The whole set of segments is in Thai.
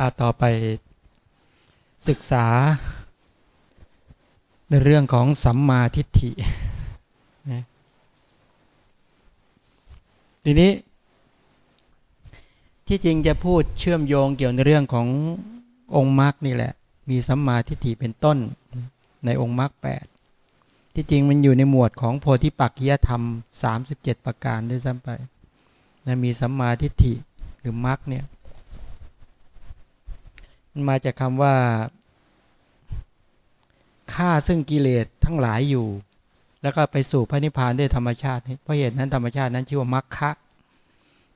อาต่อไป ศึกษา ในเรื่องของสัมมาทิฏฐิทีนี้ที่จริงจะพูดเชื่อมโยงเกี่ยวในเรื่องขององค์มรรคนี่แหละ มีสัมมาทิฏฐิเป็นต้นในองค์มรรคแปดที่จริงมันอยู่ในหมวดของโพธิปักขิยธรรม 37 ประการด้วยซ้ำไปนะมีสัมมาทิฏฐิหรือมรรคเนี่ย มันมาจากคำว่าฆ่าซึ่งกิเลสทั้งหลายอยู่ แล้วก็ไปสู่พระนิพพานด้วยธรรมชาติ เพราะเหตุนั้นธรรมชาตินั้นชื่อว่ามรคะ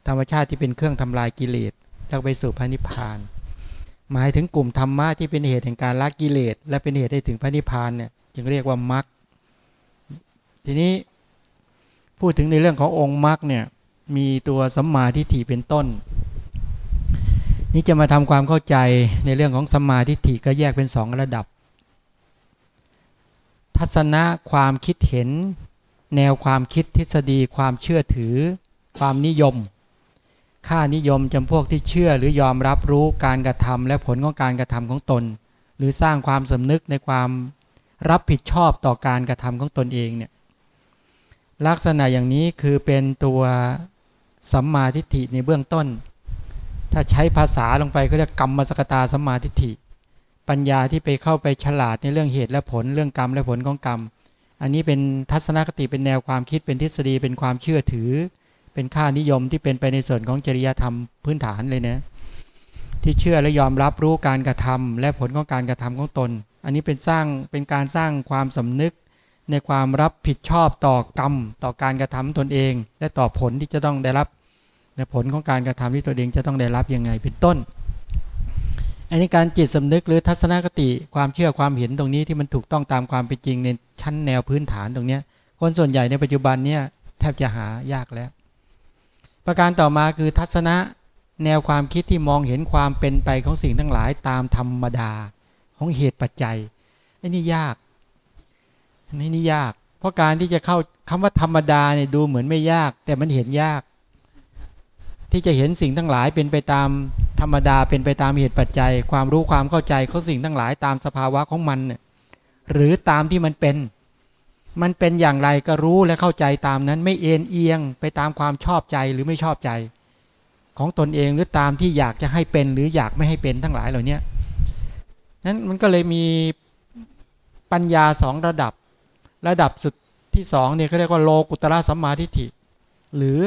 ธรรมชาติที่เป็นเครื่องทำลายกิเลสแล้วไปสู่พระนิพพาน หมายถึงกลุ่มธรรมะที่เป็นเหตุแห่งการละกิเลส และเป็นเหตุให้ถึงพระนิพพานเนี่ยจึงเรียกว่ามรคทีนี้พูดถึงในเรื่องขององค์มรรคเนี่ยมีตัวสัมมาทิฏฐิเป็นต้น นี่จะมาทำความเข้าใจในเรื่องของสัมมาทิฏฐิก็แยกเป็นสองระดับ ทัศนะความคิดเห็น แนวความคิดทฤษฎี ความเชื่อถือ ความนิยม ค่านิยมจำพวกที่เชื่อหรือยอมรับรู้การกระทำและผลของการกระทำของตน หรือสร้างความสำนึกในความรับผิดชอบต่อการกระทำของตนเองเนี่ยลักษณะอย่างนี้คือเป็นตัวสัมมาทิฏฐิในเบื้องต้น ถ้าใช้ภาษาลงไปก็เรียกกรรมมสกตาสมาทิฏฐิ ปัญญาที่ไปเข้าไปฉลาดในเรื่องเหตุและผล เรื่องกรรมและผลของกรรม อันนี้เป็นทัศนคติเป็นแนวความคิดเป็นทฤษฎีเป็นความเชื่อถือ เป็นค่านิยมที่เป็นไปในส่วนของจริยธรรมพื้นฐานเลยนะที่เชื่อและยอมรับรู้การกระทำและผลของการกระทำของตน อันนี้เป็นสร้างเป็นการสร้างความสำนึกในความรับผิดชอบต่อกรรม ต่อการกระทำตนเอง และต่อผลที่จะต้องได้รับ ในผลของการกระทำที่ตัวเองจะต้องได้รับยังไงเป็นต้น อันนี้การจิตสำนึกหรือทัศนคติความเชื่อความเห็นตรงนี้ที่มันถูกต้องตามความเป็นจริงในชั้นแนวพื้นฐานตรงนี้คนส่วนใหญ่ในปัจจุบันเนี่ยแทบจะหายากแล้ว ประการต่อมาคือทัศนะแนวความคิดที่มองเห็นความเป็นไปของสิ่งทั้งหลายตามธรรมดาของเหตุปัจจัยอันนี้ยากนี่นี่ยาก เพราะการที่จะเข้าคำว่าธรรมดาเนี่ยดูเหมือนไม่ยาก แต่มันเห็นยาก ที่จะเห็นสิ่งทั้งหลายเป็นไปตามธรรมดาเป็นไปตามเหตุปัจจัย ความรู้ความเข้าใจเขาสิ่งทั้งหลายตามสภาวะของมันเนี่ยหรือตามที่มันเป็น มันเป็นอย่างไรก็รู้และเข้าใจตามนั้นไม่เอ็นเอียงไปตามความชอบใจหรือไม่ชอบใจ ของตนเองหรือตามที่อยากจะให้เป็นหรืออยากไม่ให้เป็นทั้งหลายเหล่านี้นั้นมันก็เลยมีปัญญาสองระดับ ระดับสุดที่สองเนี่ยเขาเรียกว่าโลกุตระสัมมาทิฏฐิ หรือ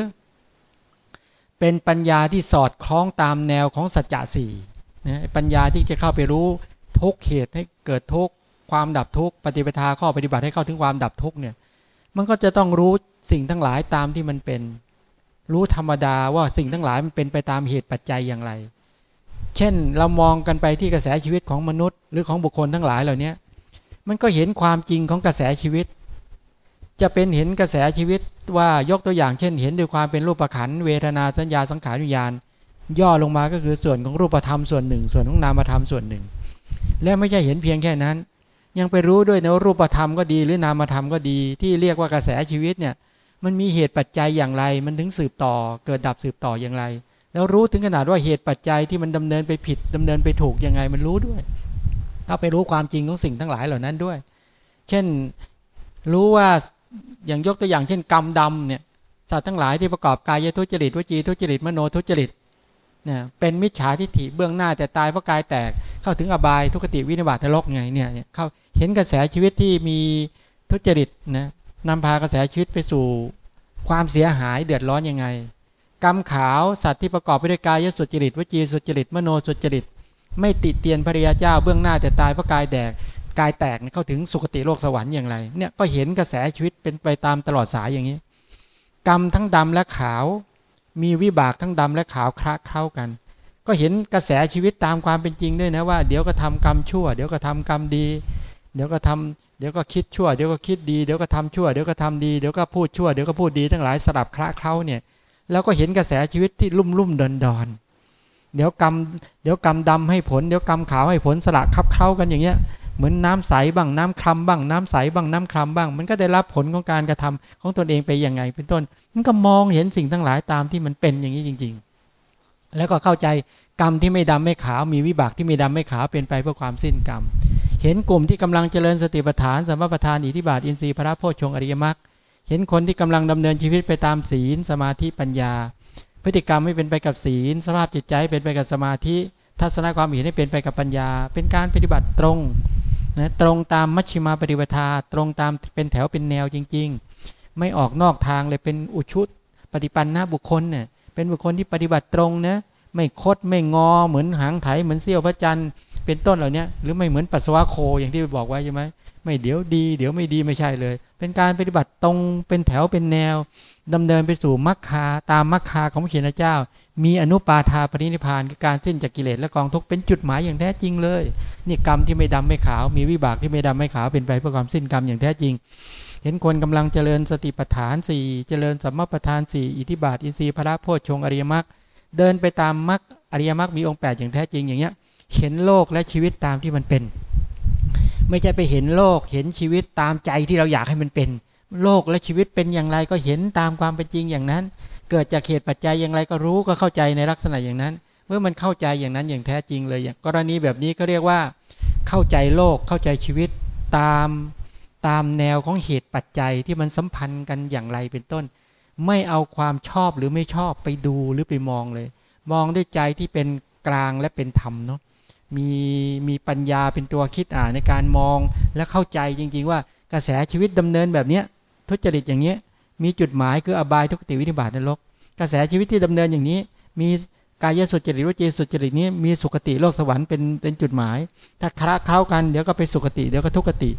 เป็นปัญญาที่สอดคล้องตามแนวของสัจจะสี่นะปัญญาที่จะเข้าไปรู้ทุกเหตุให้เกิดทุกความดับทุกปฏิปทาข้อปฏิบัติให้เข้าถึงความดับทุกเนี่ยมันก็จะต้องรู้สิ่งทั้งหลายตามที่มันเป็น รู้ธรรมดาว่าสิ่งทั้งหลายมันเป็นไปตามเหตุปัจจัยอย่างไร เช่นเรามองกันไปที่กระแสชีวิตของมนุษย์ หรือของบุคคลทั้งหลายเหล่านี้มันก็เห็นความจริงของกระแสชีวิต จะเป็นเห็นกระแสชีวิตว่ายกตัวอย่างเช่น เห็นด้วยความเป็นรูปขันเวทนาสัญญาสังขารวิญญาณ ย่อลงมาก็คือส่วนของรูปธรรมส่วนหนึ่ง ส่วนของนามธรรมส่วนหนึ่ง และไม่ใช่เห็นเพียงแค่นั้น ยังไปรู้ด้วยนะรูปธรรมก็ดีหรือนามธรรมก็ดี ที่เรียกว่ากระแสชีวิตเนี่ยมันมีเหตุปัจจัยอย่างไร มันถึงสืบต่อ เกิดดับสืบต่ออย่างไร แล้วรู้ถึงขนาดว่าเหตุปัจจัยที่มันดำเนินไปผิดดำเนินไปถูกยังไงมันรู้ด้วยถ้าไปรู้ความจริงของสิ่งทั้งหลายเหล่านั้นด้วย เช่นรู้ว่า อย่างยกตัวอย่างเช่นกรรมดำเนี่ยสัตว์ทั้งหลายที่ประกอบกายทุจริตวจีทุจริตมโนทุจริตเนี่ยเป็นมิจฉาทิฏฐิเบื้องหน้าแต่ตายเพราะกายแตกเข้าถึงอบายทุกติวินิบาตนรกไงเนี่ยเข้าเห็นกระแสชีวิตที่มีทุจริตนะนำพากระแสชีวิตไปสู่ความเสียหายเดือดร้อนยังไง กรรมขาวสัตว์ที่ประกอบไปด้วยกายสุจริตวจีสุจริตมโนสุจริต ไม่ติเตียนภริยาเจ้าเบื้องหน้าแต่ตายเพราะกายแตก กายแตกเข้าถึงสุคติโลกสวรรค์อย่างไรเนี่ยก็เห็นกระแสชีวิตเป็นไปตามตลอดสายอย่างนี้ กรรมทั้งดำและขาว มีวิบากทั้งดำและขาวคละเข้ากัน ก็เห็นกระแสชีวิตตามความเป็นจริงด้วยนะว่าเดี๋ยวก็ทำกรรมชั่ว เดี๋ยวก็ทำกรรมดี เดี๋ยวก็ทำเดี๋ยวก็คิดชั่วเดี๋ยวก็คิดดีเดี๋ยวก็ทำชั่วเดี๋ยวก็ทำดีเดี๋ยวก็พูดชั่วเดี๋ยวก็พูดดีทั้งหลายสลับคละเข้าเนี่ยแล้วก็เห็นกระแสชีวิตที่ลุ่มลุ่มดอนดอนเดี๋ยวกรรมเดี๋ยวกรรมดำให้ผล เดี๋ยวกรรมขาวให้ผลสละคับเข้ากันอย่างเงี้ย เหมือนน้ำใสบ้างน้ำคลำบ้างน้ำใสบ้างน้ำคลำบ้าง มันก็ได้รับผลของการกระทำของตนเองไปอย่างไง เป็นต้น มันก็มองเห็นสิ่งทั้งหลายตามที่มันเป็นอย่างนี้จริง ๆ แล้วก็เข้าใจกรรมที่ไม่ดำไม่ขาวมีวิบากที่ไม่ดำไม่ขาวเป็นไปเพื่อความสิ้นกรรม เห็นกลุ่มที่กำลังเจริญสติปัฏฐานสมปัฏฐานอิทธิบาทอินทรีย์พระโพชฌงอริยมรรคเห็นคนที่กำลังดำเนินชีวิตไปตามศีลสมาธิปัญญา พฤติกรรมไม่เป็นไปกับศีล สภาพจิตใจเป็นไปกับสมาธิ ทัศนความเห็นให้เป็นไปกับปัญญา เป็นการปฏิบัติตรง นะตรงตามมัชฌิมาปฏิปทา ตรงตามเป็นแถวเป็นแนวจริง ๆ ไม่ออกนอกทางเลยเป็นอุชุดปฏิปันหน้าบุคคลเนี่ยเป็นบุคคลที่ปฏิบัติตรงนะไม่คดไม่งอเหมือนหางไถเหมือนเสี้ยวพระจันทร์เป็นต้นเหล่านี้หรือไม่เหมือนปัสสาวะโคอย่างที่ไปบอกไว้ใช่ไหม ไม่เดี๋ยวดี เดี๋ยวไม่ดีไม่ใช่เลย เป็นการปฏิบัติตรงเป็นแถวเป็นแนวดำเนินไปสู่มรรคาตามมรรคาของพระเขียนเจ้า มีอนุปาทาปรินิพานคือการสิ้นจากกิเลสและกองทุกข์เป็นจุดหมายอย่างแท้จริงเลยนี่กรรมที่ไม่ดำไม่ขาว มีวิบากที่ไม่ดำไม่ขาวเป็นไปเพื่อความสิ้นกรรมอย่างแท้จริง เห็นคนกำลังเจริญสติปัฏฐานสี่เจริญสัมมาปัฏฐานสี่อิทธิบาทอินทรีย์พระโพชฌงอริยมรรคเดินไปตามมรรคอริยมรรคมีองค์แปดอย่างแท้จริงอย่างเงี้ยเห็นโลกและชีวิตตามที่มันเป็น ไม่ใช่ไปเห็นโลกเห็นชีวิตตามใจที่เราอยากให้มันเป็น โลกและชีวิตเป็นอย่างไรก็เห็นตามความเป็นจริงอย่างนั้น เกิดจากเหตุปัจจัยอย่างไรก็รู้ก็เข้าใจในลักษณะอย่างนั้น เมื่อมันเข้าใจอย่างนั้นอย่างแท้จริงเลยอย่างกรณีแบบนี้ก็เรียกว่า เข้าใจโลกเข้าใจชีวิตตามตามแนวของเหตุปัจจัยที่มันสัมพันธ์กันอย่างไรเป็นต้น ไม่เอาความชอบหรือไม่ชอบไปดูหรือไปมองเลย มองด้วยใจที่เป็นกลางและเป็นธรรมเนาะ มีมีปัญญาเป็นตัวคิดอ่านในการมองและเข้าใจจริง ๆ ว่ากระแสชีวิตดำเนินแบบเนี้ยทุจริตอย่างเนี้ยมีจุดหมายคืออบายทุกติวินิบาตนรก กระแสชีวิตที่ดำเนินอย่างนี้ มีกายสุจริตวจีสุจริตนี้มีสุคติโลกสวรรค์เป็นเป็นจุดหมาย ถ้าคละเข้ากันเดี๋ยวก็ไปสุคติเดี๋ยวก็ทุกติ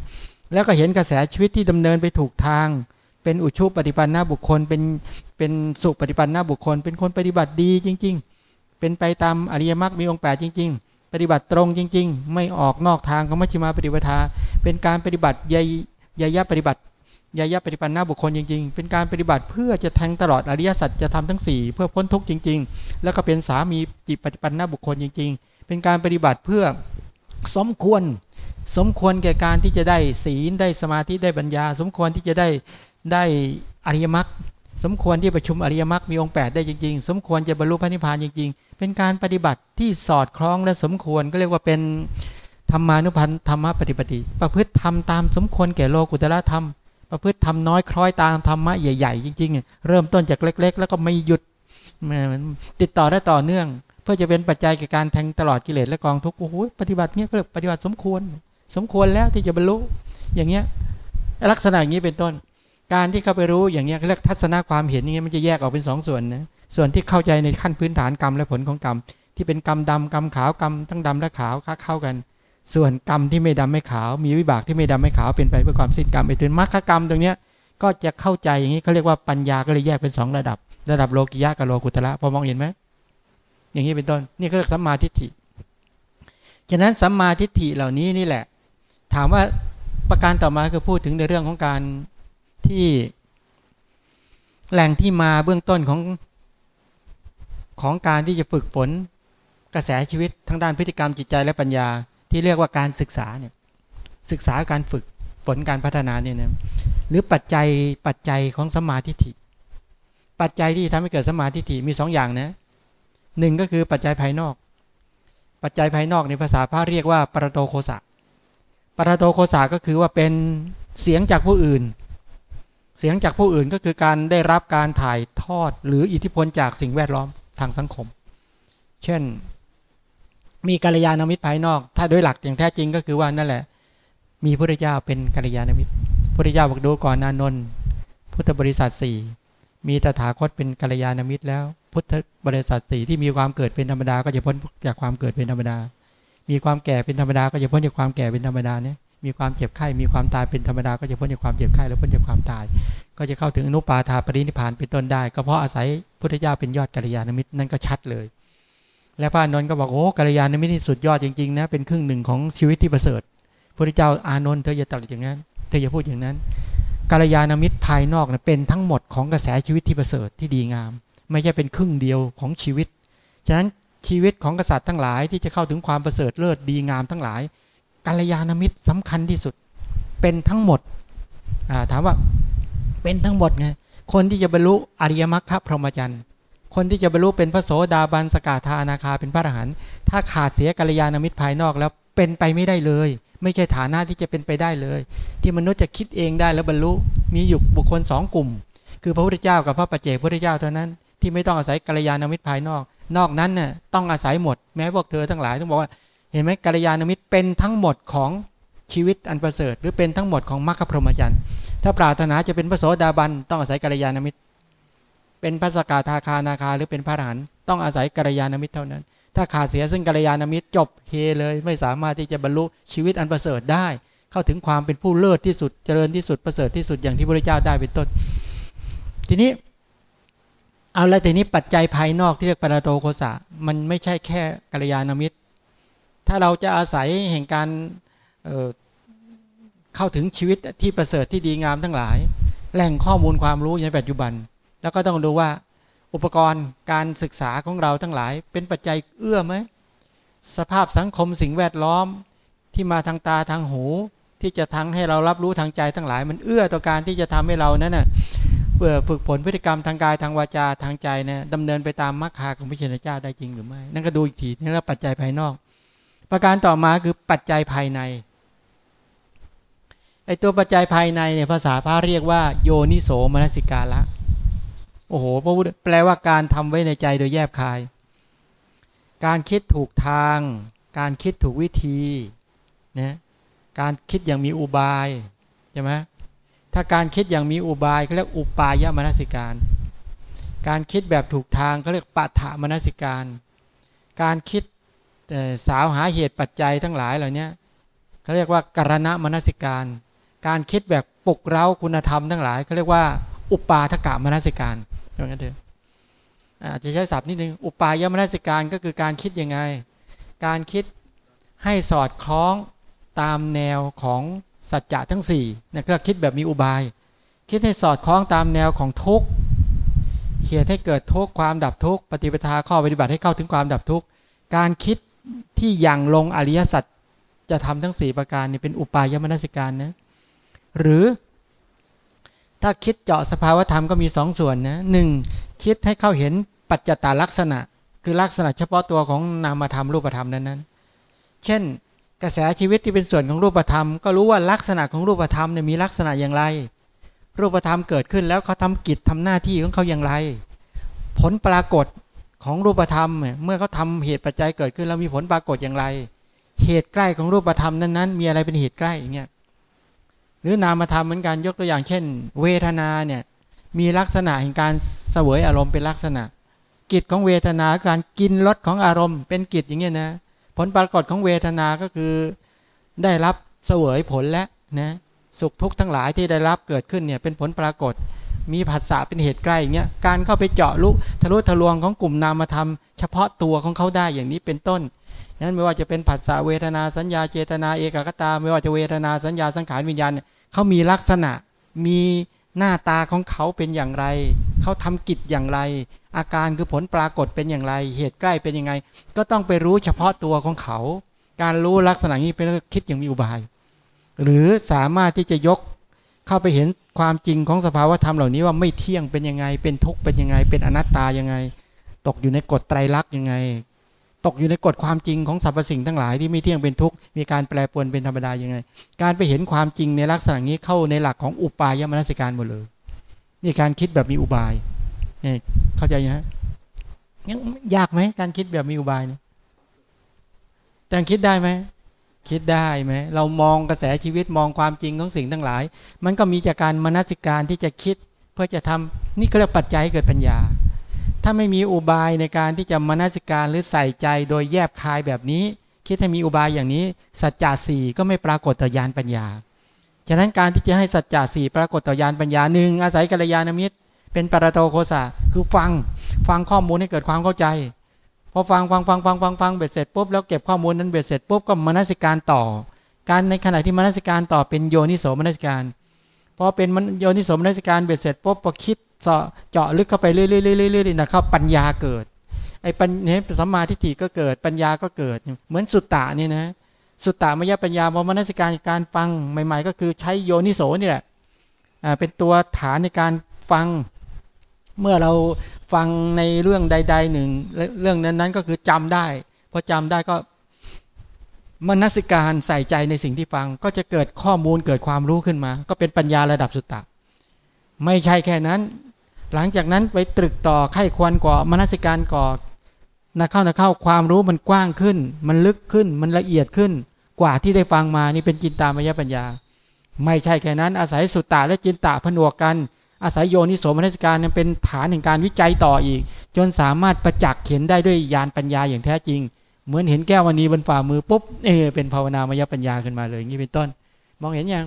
แล้วก็เห็นกระแสชีวิตที่ดำเนินไปถูกทาง เป็นอุชุปฏิปันหน้าบุคคล เป็นเป็นสุปฏิปันหน้าบุคคล เป็นคนปฏิบัติดีจริง ๆ เป็นไปตามอริยมรรคมีองค์แปดจริง ๆ ปฏิบัติตรงจริง ๆ ไม่ออกนอกทางของมัชฌิมาปฏิปทา เป็นการปฏิบัติยยยะปฏิบัติยายะปฏิปันหน้าบุคคลจริง ๆ เป็นการปฏิบัติเพื่อจะแทงตลอดอริยสัจจะทำทั้ง 4 เพื่อพ้นทุกข์จริง ๆ แล้วก็เป็นสามีจิตปฏิปันหน้าบุคคลจริง ๆ เป็นการปฏิบัติเพื่อสมควร สมควรแก่การที่จะได้ศีลได้สมาธิได้ปัญญา สมควรที่จะได้ได้อริยมรรค สมควรที่ประชุมอริยมรรคมีองค์ 8 ได้จริงๆ สมควรจะบรรลุพระนิพพานจริง ๆ เป็นการปฏิบัติที่สอดคล้องและสมควรก็เรียกว่าเป็นธรรมานุพันธ์ธรรมปฏิปติ ประพฤติธรรมตามสมควรแก่โลกุตละธรรม ประพฤติทำน้อยคล้อยตามธรรมะใหญ่ๆ จริงๆ เริ่มต้นจากเล็ก ๆ แล้วก็ไม่หยุดติดต่อได้ต่อเนื่อง เพื่อจะเป็นปัจจัยแก่การแทงตลอดกิเลสและกองทุกข์โอ้โหปฏิบัติเนี้ยก็ปฏิบัติสมควร สมควรแล้วที่จะบรรลุอย่างเงี้ยลักษณะอย่างนี้เป็นต้น การที่เขาไปรู้อย่างเงี้ยเรียกทัศนะความเห็นอย่างเงี้ยมันจะแยกออกเป็นสองส่วนนะส่วนที่เข้าใจในขั้นพื้นฐานกรรมและผลของกรรม ที่เป็นกรรมดำกรรมขาวกรรมทั้งดำและขาวค้าเข้ากัน ส่วนกรรมที่ไม่ดำไม่ขาว มีวิบากที่ไม่ดำไม่ขาวเป็นไปเพื่อความสิ้นกรรมไปถึงมรรคกรรมตรงเนี้ยก็จะเข้าใจอย่างนี้เขาเรียกว่าปัญญาก็เลยแยกเป็นสองระดับ ระดับโลกิยะกับโลกุตระพอมองเห็นไหมอย่างนี้เป็นต้นนี่เขาเรียกสัมมาทิฏฐิฉะนั้นสัมมาทิฏฐิเหล่านี้นี่แหละ ถามว่าประการต่อมาคือพูดถึงในเรื่องของการ ที่แหล่งที่มาเบื้องต้นของของการที่จะฝึกฝนกระแสชีวิตทั้งด้านพฤติกรรมจิตใจและปัญญา ที่เรียกว่าการศึกษาเนี่ยศึกษาการฝึกฝนการพัฒนาเนี่ยนะหรือปัจจัยปัจจัยของสมาธิฐิปัจจัยที่ทำให้เกิดสมาธิฐิมีสองอย่างนะหนึ่งก็คือปัจจัยภายนอก ปัจจัยภายนอกในภาษาพระเรียกว่าปรโตโคสะปรโตโคสะก็คือว่าเป็นเสียงจากผู้อื่น เสียงจากผู้อื่นก็คือการได้รับการถ่ายทอด หรืออิทธิพลจากสิ่งแวดล้อมทางสังคม เช่น มีกัลยาณมิตรภายนอก ถ้าโดยหลักอย่างแท้จริงก็คือว่านั่นแหละ มีพระเจ้าเป็นกัลยาณมิตรพระเจ้าบอกดูก่อนนานนท์พุทธบริษัทสี่มีตถาคตเป็นกัลยาณมิตรแล้ว พุทธบริษัทสี่ที่มีความเกิดเป็นธรรมดาก็จะพ้นจากความเกิดเป็นธรรมดา มีความแก่เป็นธรรมดาก็จะพ้นจากความแก่เป็นธรรมดาเนี่ย มีความเจ็บไข้ มีความตายเป็นธรรมดา ก็จะพ้นจากความเจ็บไข้แล้วพ้นจากความตาย ก็จะเข้าถึงอนุปาทาปรินิพานเป็นต้นได้ ก็เพราะอาศัยพุทธเจ้าเป็นยอดกัลยาณมิตรนั่นก็ชัดเลย และพระนนท์ก็บอกโอ้กัลยาณมิตรนี่สุดยอดจริงๆนะเป็นครึ่งหนึ่งของชีวิตที่ประเสริฐพระเจ้าอานนท์เธออย่าตรัสอย่างนั้นเธออย่าพูดอย่างนั้นกัลยาณมิตรภายนอกนะเป็นทั้งหมดของกระแสชีวิตที่ประเสริฐที่ดีงาม ไม่ใช่เป็นครึ่งเดียวของชีวิต ฉะนั้นชีวิตของกษัตริย์ทั้งหลายที่จะเข้าถึงความประเสริฐเลิศดีงามทั้งหลาย กัลยาณมิตรสำคัญที่สุด เป็นทั้งหมดถามว่าเป็นทั้งหมดไงคนที่จะบรรลุอริยมรรคพรหมจรรย์คนที่จะบรรลุเป็นพระโสดาบันสกาธานาคาเป็นพระอรหันต์ถ้าขาดเสียกัลยาณมิตรภายนอกแล้วเป็นไปไม่ได้เลย ไม่ใช่ฐานะที่จะเป็นไปได้เลย ที่มนุษย์จะคิดเองได้แล้วบรรลุมีอยู่บุคคลสองกลุ่ม คือพระพุทธเจ้ากับพระปัจเจกพุทธเจ้าเท่านั้นที่ไม่ต้องอาศัยกัลยาณมิตรภายนอก นอกนั้นน่ะต้องอาศัยหมด แม้พวกเธอทั้งหลายต้องบอกว่า เห็นไหมกัลยาณมิตรเป็นทั้งหมดของชีวิตอันประเสริฐ หรือเป็นทั้งหมดของมรรคพรหมจรรย์ถ้าปรารถนาจะเป็นพระโสดาบันต้องอาศัยกัลยาณมิตร เป็นพระสกทาคานาคาหรือเป็นพระอรหันต์ต้องอาศัยกัลยาณมิตรเท่านั้น ถ้าขาดเสียซึ่งกัลยาณมิตรจบเฮเลยไม่สามารถที่จะบรรลุชีวิตอันประเสริฐได้ เข้าถึงความเป็นผู้เลิศที่สุดเจริญที่สุดประเสริฐที่สุดอย่างที่พระเจ้าได้เป็นต้น ทีนี้เอาละทีนี้ปัจจัยภายนอกที่เรียกปรโตโคสะมันไม่ใช่แค่กัลยาณมิตร ถ้าเราจะอาศัยแห่งการเเข้าถึงชีวิตที่ประเสริฐที่ดีงามทั้งหลาย แหล่งข้อมูลความรู้ในปัจจุบัน แล้วก็ต้องดูว่าอุปกรณ์การศึกษาของเราทั้งหลาย เป็นปัจจัยเอื้อไหมสภาพสังคมสิ่งแวดล้อมที่มาทางตาทางหู ที่จะทั้งให้เรารับรู้ทางใจทั้งหลาย มันเอื้อต่อการที่จะทำให้เรานั้นน่ะเพื่อฝึกฝนพฤติกรรมทางกายทางวาจาทางใจเนี่ยดำเนินไปตามมรรคาของพระเจ้าเจ้าได้จริงหรือไม่ นั่นก็ดูอีกทีนี่แหละปัจจัยภายนอก ประการต่อมาคือปัจจัยภายในไอตัวปัจจัยภายในเนี่ยภาษาพระเรียกว่า โยนิโสมนสิกาละโอ้โหพระพุทธแปลว่าการทำไว้ในใจโดยแยบคาย การคิดถูกทาง การคิดถูกวิธีนะการคิดอย่างมีอุบายใช่ไหมถ้าการคิดอย่างมีอุบายเขาเรียกอุปายมนสิการ การคิดแบบถูกทางเขาเรียกปัฏฐมนสิการ การคิด สาวหาเหตุปัจจัยทั้งหลายเหล่านี้เขาเรียกว่าการณมนสิการ การคิดแบบปลุกเร้าคุณธรรมทั้งหลายเขาเรียกว่า อุปาทกะมนสิการอย่างนั้นเถอะอาจจะใช้ศัพท์นิดนึงอุปายมนสิการก็คือการคิดยังไง การคิดให้สอดคล้องตามแนวของสัจจะทั้ง4นะก็คิดแบบมีอุบาย คิดให้สอดคล้องตามแนวของทุกข์เหตุให้เกิดทุกความดับทุกปฏิปทาข้อปฏิบัติให้เข้าถึงความดับทุกการคิด ที่ยังลงอริยสัจจะทำทั้ง 4 ประการนี่เป็นอุปายมนสิการนะหรือ ถ้าคิดเจาะสภาวธรรมก็มีสองส่วนนะหนึ่งคิดให้เข้าเห็นปัจจตาลักษณะ คือลักษณะเฉพาะตัวของนามธรรมรูปธรรมนั้นนั้นเช่น กระแสชีวิตที่เป็นส่วนของรูปธรรม ก็รู้ว่าลักษณะของรูปธรรมเนี่ยมีลักษณะอย่างไร รูปธรรมเกิดขึ้นแล้วเขาทำกิจทำหน้าที่ของเขาอย่างไร ผลปรากฏ ของรูปธรรม เมื่อเขาทาเหตุปัจจัยเกิดขึ้นแล้วมีผลปรากฏอย่างไร เหตุใกล้ของรูปธรรมนั้นๆ มีอะไรเป็นเหตุใกล้อย่างเงี้ยหรือนามธรรมเหมือนกันยกตัวอย่างเช่น เวทนาเนี่ยมีลักษณะแห่งการเสวยอารมณ์เป็นลักษณะ กิจของเวทนาการกินรสของอารมณ์ เป็นกิจอย่างเงี้ยนะผลปรากฏของเวทนาก็คือได้รับเสวยผลและนะสุขทุกข์ทั้งหลายที่ได้รับเกิดขึ้นเนี่ยเป็นผลปรากฏ มีผัสสะเป็นเหตุใกล้อย่างเงี้ยการเข้าไปเจาะลุทะลุทะลวงของกลุ่มนามธรรม เฉพาะตัวของเขาได้อย่างนี้เป็นต้นนั้นไม่ว่าจะเป็นผัสสะเวทนาสัญญาเจตนาเอกกตา ไม่ว่าจะเวทนาสัญญาสังขารวิญญาณเขามีลักษณะมีหน้าตาของเขาเป็นอย่างไร เขาทำกิจอย่างไร อาการคือผลปรากฏเป็นอย่างไร เหตุใกล้เป็นยังไง ก็ต้องไปรู้เฉพาะตัวของเขา การรู้ลักษณะนี้เป็นคิดอย่างมีอุบาย หรือสามารถที่จะยก เข้าไปเห็นความจริงของสภาวธรรมเหล่านี้ว่าไม่เที่ยงเป็นยังไง เป็นทุกข์เป็นยังไง เป็นอนัตตายังไง ตกอยู่ในกฎไตรลักษณ์ยังไง ตกอยู่ในกฎความจริงของสรรพสิ่งทั้งหลายที่ไม่เที่ยงเป็นทุกข์มีการแปรปรวนเป็นธรรมดายังไง การไปเห็นความจริงในลักษณะนี้เข้าในหลักของอุปายมนสิการหมดเลยนี่การคิดแบบมีอุบายนี่เข้าใจยังยังยากไหมการคิดแบบมีอุบายเนี่ยแต่คิดได้ไหม คิดได้ไหมเรามองกระแสชีวิตมองความจริงของสิ่งทั้งหลาย มันก็มีจากการมนสิการที่จะคิดเพื่อจะทำนี่ก็เรียกปัจจัยเกิดปัญญา ถ้าไม่มีอุบายในการที่จะมนสิการหรือใส่ใจโดยแยบคายแบบนี้ คิดให้มีอุบายอย่างนี้ สัจจะสี่ก็ไม่ปรากฏต่อยานปัญญา ฉะนั้นการที่จะให้สัจจะสี่ปรากฏต่อยานปัญญาหนึ่งอาศัยกัลยาณมิตร เป็นปรโตโคสะคือฟังฟังข้อมูลให้เกิดความเข้าใจ พอฟังฟังฟังฟังฟังฟังเบ็ดเสร็จปุ๊บแล้วเก็บข้อมูลนั้นเบ็ดเสร็จปุ๊บก็มนสิการต่อ การในขณะที่มนสิการต่อเป็นโยนิโสมนสิการพอเป็นโยนิโสมนสิการเบ็ดเสร็จปุ๊บพอคิดเจาะลึกเข้าไปเรื่อยๆๆๆนะครับปัญญาเกิดไอ้ปัญญาสัมมาทิฏฐิก็เกิดปัญญาก็เกิด เหมือนสุตตะนี่นะสุตตะมยปัญญามมนสิการการฟังใหม่ ๆ ก็คือใช้โยนิโสนี่แหละเป็นตัวฐานในการฟัง เมื่อเราฟังในเรื่องใดๆหนึ่ง เรื่องนั้นๆก็คือจำได้พอจำได้ก็มนสิการใส่ใจในสิ่งที่ฟัง ก็จะเกิดข้อมูลเกิดความรู้ขึ้นมา ก็เป็นปัญญาระดับสุตตะ ไม่ใช่แค่นั้น หลังจากนั้นไปตรึกต่อไข้ควรก่อมนสิการก่อนะเข้านะเข้าความรู้มันกว้างขึ้น มันลึกขึ้นมันละเอียดขึ้น กว่าที่ได้ฟังมานี่เป็นจินตามยปัญญา ไม่ใช่แค่นั้นอาศัยสุตตะและจินตะผนวกกัน อาศัยโยนิโสมนัสการเป็นฐานแห่งการวิจัยต่ออีก จนสามารถประจักษ์เห็นได้ด้วยญาณปัญญาอย่างแท้จริง เหมือนเห็นแก้ววันนี้บนฝ่ามือปุ๊บเออเป็นภาวนามยปัญญาขึ้นมาเลยอย่างนี้เป็นต้น มองเห็นยัง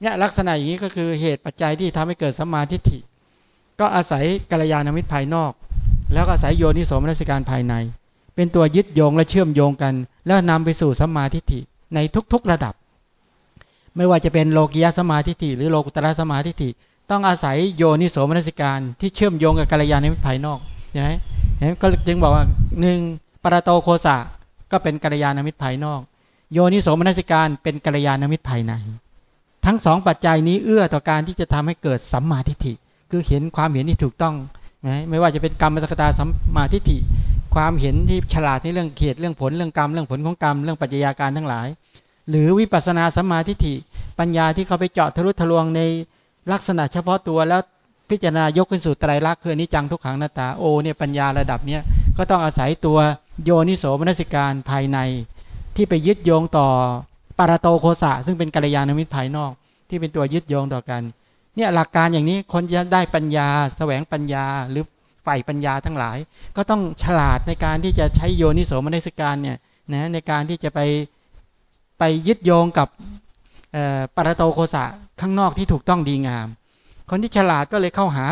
เนี่ยลักษณะอย่างนี้ก็คือเหตุปัจจัยที่ทำให้เกิดสัมมาทิฏฐิ ก็อาศัยกัลยาณมิตรภายนอก แล้วก็อาศัยโยนิโสมนัสการภายใน เป็นตัวยึดโยงและเชื่อมโยงกัน แล้วนำไปสู่สัมมาทิฏฐิในทุกๆระดับ ไม่ว่าจะเป็นโลกิยาสมาทิฏฐิหรือโลกุตระสมาทิฏฐิ ต้องอาศัยโยนิโสมนสิการที่เชื่อมโยงกับกัลยาณมิตรภายนอกใช่ไหมเห็นก็จึงบอกว่าหนึ่งปรโตโคสะก็เป็นกัลยาณมิตรภายนอก โยนิโสมนสิการเป็นกัลยาณมิตรภายใน ทั้งสองปัจจัยนี้เอื้อต่อการที่จะทำให้เกิดสัมมาทิฏฐิ คือเห็นความเห็นที่ถูกต้องไม่ว่าจะเป็นกรรมสกตาสัมมาทิฏฐิ ความเห็นที่ฉลาดในเรื่องเขตเรื่องผลเรื่องกรรมเรื่องผลของกรรมเรื่องปัจจัยาการทั้งหลาย หรือวิปัสสนาสัมมาทิฏฐิ ปัญญาที่เขาไปเจาะทะลุทะลวงใน ลักษณะเฉพาะตัวแล้วพิจารณายกขึ้นสู่ไตรลักษณ์คือนิจังทุกขังหน้าตาโอเนี่ยปัญญาระดับเนี้ยก็ต้องอาศัยตัวโยนิโสมนสิการภายใน ที่ไปยึดโยงต่อปารโตโคสะซึ่งเป็นกัลยาณมิตรภายนอก ที่เป็นตัวยึดโยงต่อกันเนี่ยหลักการอย่างนี้คนจะได้ปัญญาแสวงปัญญาหรือฝ่ายปัญญาทั้งหลาย ก็ต้องฉลาดในการที่จะใช้โยนิโสมนสิการเนี่ยนะในการที่จะไปไปยึดโยงกับ ปารโตโคสะข้างนอกที่ถูกต้องดีงาม คนที่ฉลาดก็เลยเข้าหา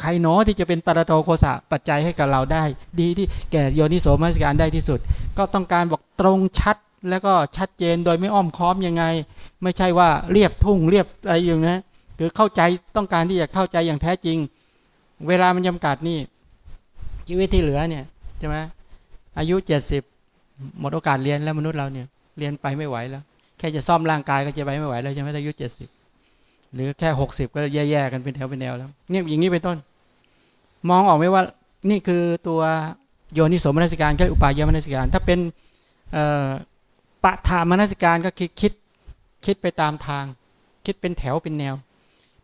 ใครเนาะที่จะเป็นปารโตโคสะปัจจัยให้กับเราได้ ดีที่แก่โยนิโสมนสิการได้ที่สุด ก็ต้องการบอกตรงชัดแล้วก็ชัดเจนโดยไม่อ้อมค้อมยังไง ไม่ใช่ว่าเรียบทุ่งเรียบอะไรอย่างนี้คือเข้าใจต้องการที่จะเข้าใจอย่างแท้จริง เวลามันจำกัดนี่ชีวิตที่เหลือเนี่ยใช่ไหมอายุเจ็ดสิบหมดโอกาสเรียนแล้วมนุษย์เราเนี่ย เรียนไปไม่ไหวแล้ว แค่จะซ่อมร่างกายก็จะไปไม่ไหวแล้วใช่ไหมอายุเจ็ดสิบหรือแค่หกสิบก็แย่ๆกันเป็นแถวเป็นแนวแล้วเนี่ยอย่างนี้เป็นต้น มองออกไหมว่านี่คือตัวโยนิสมนสิการก็อุปายมนสิการ ถ้าเป็นปะทามนสิการก็คิดคิดคิดไปตามทาง คิดเป็นแถวเป็นแนว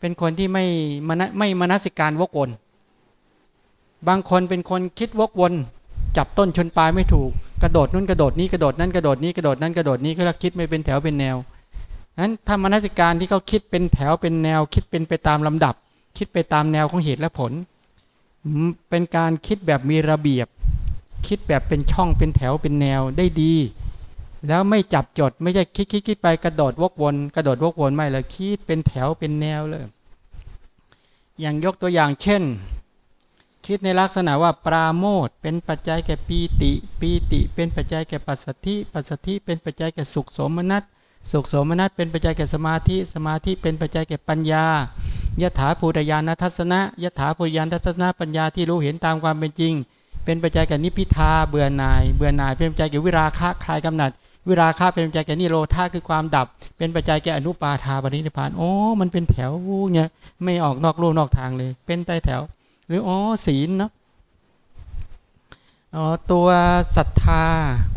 เป็นคนที่ไม่มนไม่มนสิการวกวน บางคนเป็นคนคิดวกวน จับต้นชนปลายไม่ถูก กระโดดนู้นกระโดดนี้กระโดดนั้นกระโดดนี้กระโดดนั้นกระโดดนี้ก็คิดไม่เป็นแถวเป็นแนวนั้นถ้ามนสิการที่เขาคิดเป็นแถวเป็นแนว คิดเป็นไปตามลำดับ คิดไปตามแนวของเหตุและผล เป็นการคิดแบบมีระเบียบ คิดแบบเป็นช่องเป็นแถวเป็นแนวได้ดี แล้วไม่จับจดไม่ใช่คิดคิดคิดไปกระโดดวกวน กระโดดวกวนไม่เลยคิดเป็นแถวเป็นแนวเลย อย่างยกตัวอย่างเช่น คิดในลักษณะว่าปราโมทเป็นปัจจัยแก่ปีติ ปีติ เป็นปัจจัยแก่ปัสสธิปัสสธิเป็นปัจจัยแก่สุขสมนัตสุขสมนัตเป็นปัจจัยแก่สมาธิ สมาธิเป็นปัจจัยแก่ปัญญายถาภูตยานทัศนะยถาภูยานทัศนะปัญญาที่รู้เห็นตามความเป็นจริง เป็นปัจจัยแก่นิพิทาเบื่อหน่าย เบื่อหน่าย เป็นปัจจัยแก่วิราคะคลายกำหนัด วิราคะเป็นปัจจัยแก่นิโรธาคือความดับ เป็นปัจจัยแก่อนุปาทาปรินิพานโอ้มันเป็นแถวเนี่ยไม่ออกนอกลู่นอกทางเลย เป็นใต้แถว หรืออ๋อศีลเนาะอ๋อตัวศรัทธา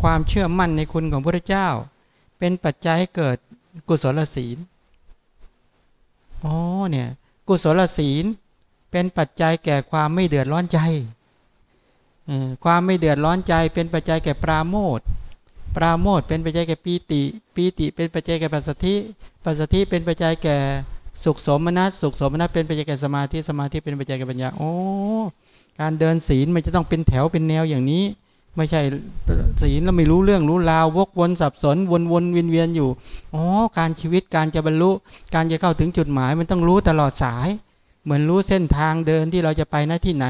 ความเชื่อมั่นในคุณของพระเจ้า เป็นปัจจัยให้เกิดกุศลศีลอ๋อเนี่ยกุศลศีลเป็นปัจจัยแก่ความไม่เดือดร้อนใจความไม่เดือดร้อนใจ เป็นปัจจัยแก่ปราโมทปราโมทเป็นปัจจัยแก่ปีติปีติ เป็นปัจจัยแก่ปัสสธิปัสสธิเป็นปัจจัยแก่ สุขสมนัตสุขสมนัตเป็นปัจจัยแก่สมาธิสมาธิเป็นปัจจัยแก่ปัญญาโอ้การเดินศีลมันจะต้องเป็นแถวเป็นแนวอย่างนี้ ไม่ใช่ศีลแล้วไม่รู้เรื่องรู้ราววกวนสับสนวนวนเวียนเวียนอยู่อ๋อการชีวิตการจะบรรลุ การจะเข้าถึงจุดหมายมันต้องรู้ตลอดสาย เหมือนรู้เส้นทางเดินที่เราจะไปหน้าที่ไหน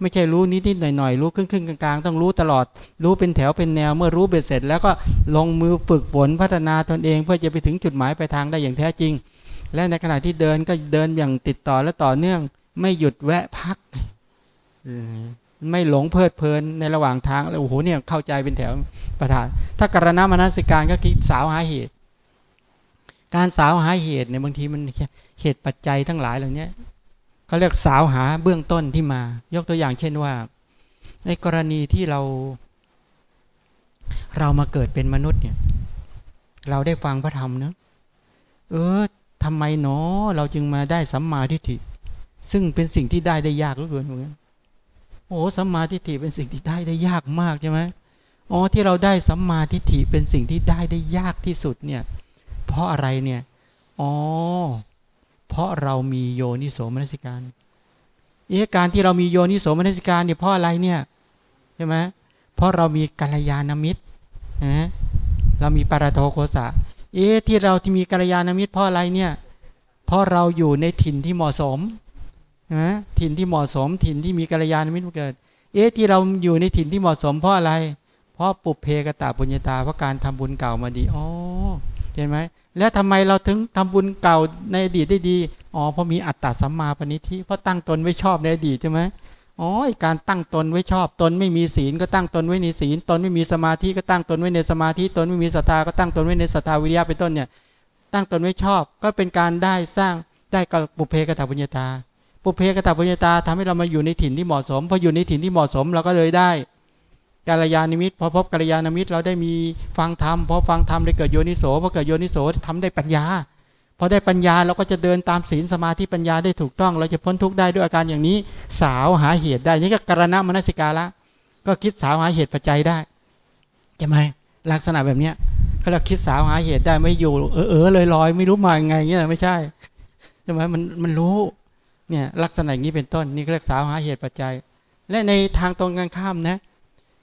ไม่ใช่รู้นิดนิดหน่อยหน่อยรู้ครึ่งครึ่งกลางๆ ต้องรู้ตลอด รู้เป็นแถวเป็นแนวเมื่อรู้เบ็ดเสร็จ แล้วก็ลงมือฝึกฝนพัฒนาตนเอง เพื่อจะไปถึงจุดหมายไปทางได้อย่างแท้จริง และในขณะที่เดินก็เดินอย่างติดต่อและต่อเนื่อง ไม่หยุดแวะพักไม่หลงเพลิดเพลินในระหว่างทางโอ้โหเนี่ยเข้าใจเป็นแถวประธาน ถ้ากรณามนสิการก็คิดสาวหาเหตุ การสาวหาเหตุเนี่ยบางทีมันเหตุปัจจัยทั้งหลายเหล่านี้เขาเรียกสาวหาเบื้องต้นที่มา ยกตัวอย่างเช่นว่า ในกรณีที่เรา เรามาเกิดเป็นมนุษย์เนี่ย เราได้ฟังพระธรรมเนะเออ ทำไมเนาะเราจึงมาได้สัมมาทิฏฐิ ซึ่งเป็นสิ่งที่ได้ได้ยากเหลือเกินเหมือนกันโอ้สัมมาทิฏฐิเป็นสิ่งที่ได้ได้ยากมากใช่ไหมอ๋อที่เราได้สัมมาทิฏฐิเป็นสิ่งที่ได้ได้ยากที่สุดเนี่ย เพราะอะไรเนี่ยอ๋อเพราะเรามีโยนิโสมนสิการเอ๊ะการที่เรามีโยนิโสมนสิการเนี่ยเพราะอะไรเนี่ยใช่ไหมเพราะเรามีกัลยาณมิตรนะเรามีปาราโทโคสะ เอ๊ะที่เราที่มีกัลยาณมิตรเพราะอะไรเนี่ย เพราะเราอยู่ในถิ่นที่เหมาะสมนะถิ่นที่เหมาะสม ถิ่นที่มีกัลยาณมิตรเกิด เอ๊ะที่เราอยู่ในถิ่นที่เหมาะสมเพราะอะไร เพราะปุเพกตาปุญญาตาเพราะการทำบุญเก่ามาดีอ๋อเห็นไหมแล้วทำไมเราถึงทำบุญเก่าในอดีตได้ดีอ๋อเพราะมีอัตตาสัมมาปณิธิเพราะตั้งตนไว้ชอบในอดีตใช่ไหม อ๋อการตั้งตนไว้ชอบตนไม่มีศีลก็ตั้งตนไว้ในศีล ตนไม่มีสมาธิก็ตั้งตนไว้ในสมาธิ ตนไม่มีศรัทธาก็ตั้งตนไว้ในศรัทธาวิริยะเป็นต้นเนี่ยตั้งตนไว้ชอบ ก็เป็นการได้สร้างได้กับปุเพกตาปุญญาตา ปุเพกตาปุญญาตาทำให้เรามาอยู่ในถิ่นที่เหมาะสมพออยู่ในถิ่นที่เหมาะสมเราก็เลยได้กาลยานิมิตพอพบกาลยานิมิตเราได้มีฟังธรรมพอฟังธรรมได้เกิดโยนิโสพอเกิดโยนิโสทำได้ปัญญา พอได้ปัญญาเราก็จะเดินตามศีลสมาธิปัญญาได้ถูกต้อง เราจะพ้นทุกข์ได้ด้วยอาการอย่างนี้ สาวหาเหตุได้นี่ก็กรณะมนสิกาละ ก็คิดสาวหาเหตุปัจจัยได้ใช่ไหมลักษณะแบบเนี้ยเขาเรียกคิดสาวหาเหตุได้ไม่อยู่เออเออลอยลอยไม่รู้มาอยังไงเงี้ยไม่ใช่ใช่ไหมมันมันรู้เนี่ยลักษณะอย่างนี้เป็นต้นนี่เรียกสาวหาเหตุปัจจัย และในทางตรงกันข้ามนะ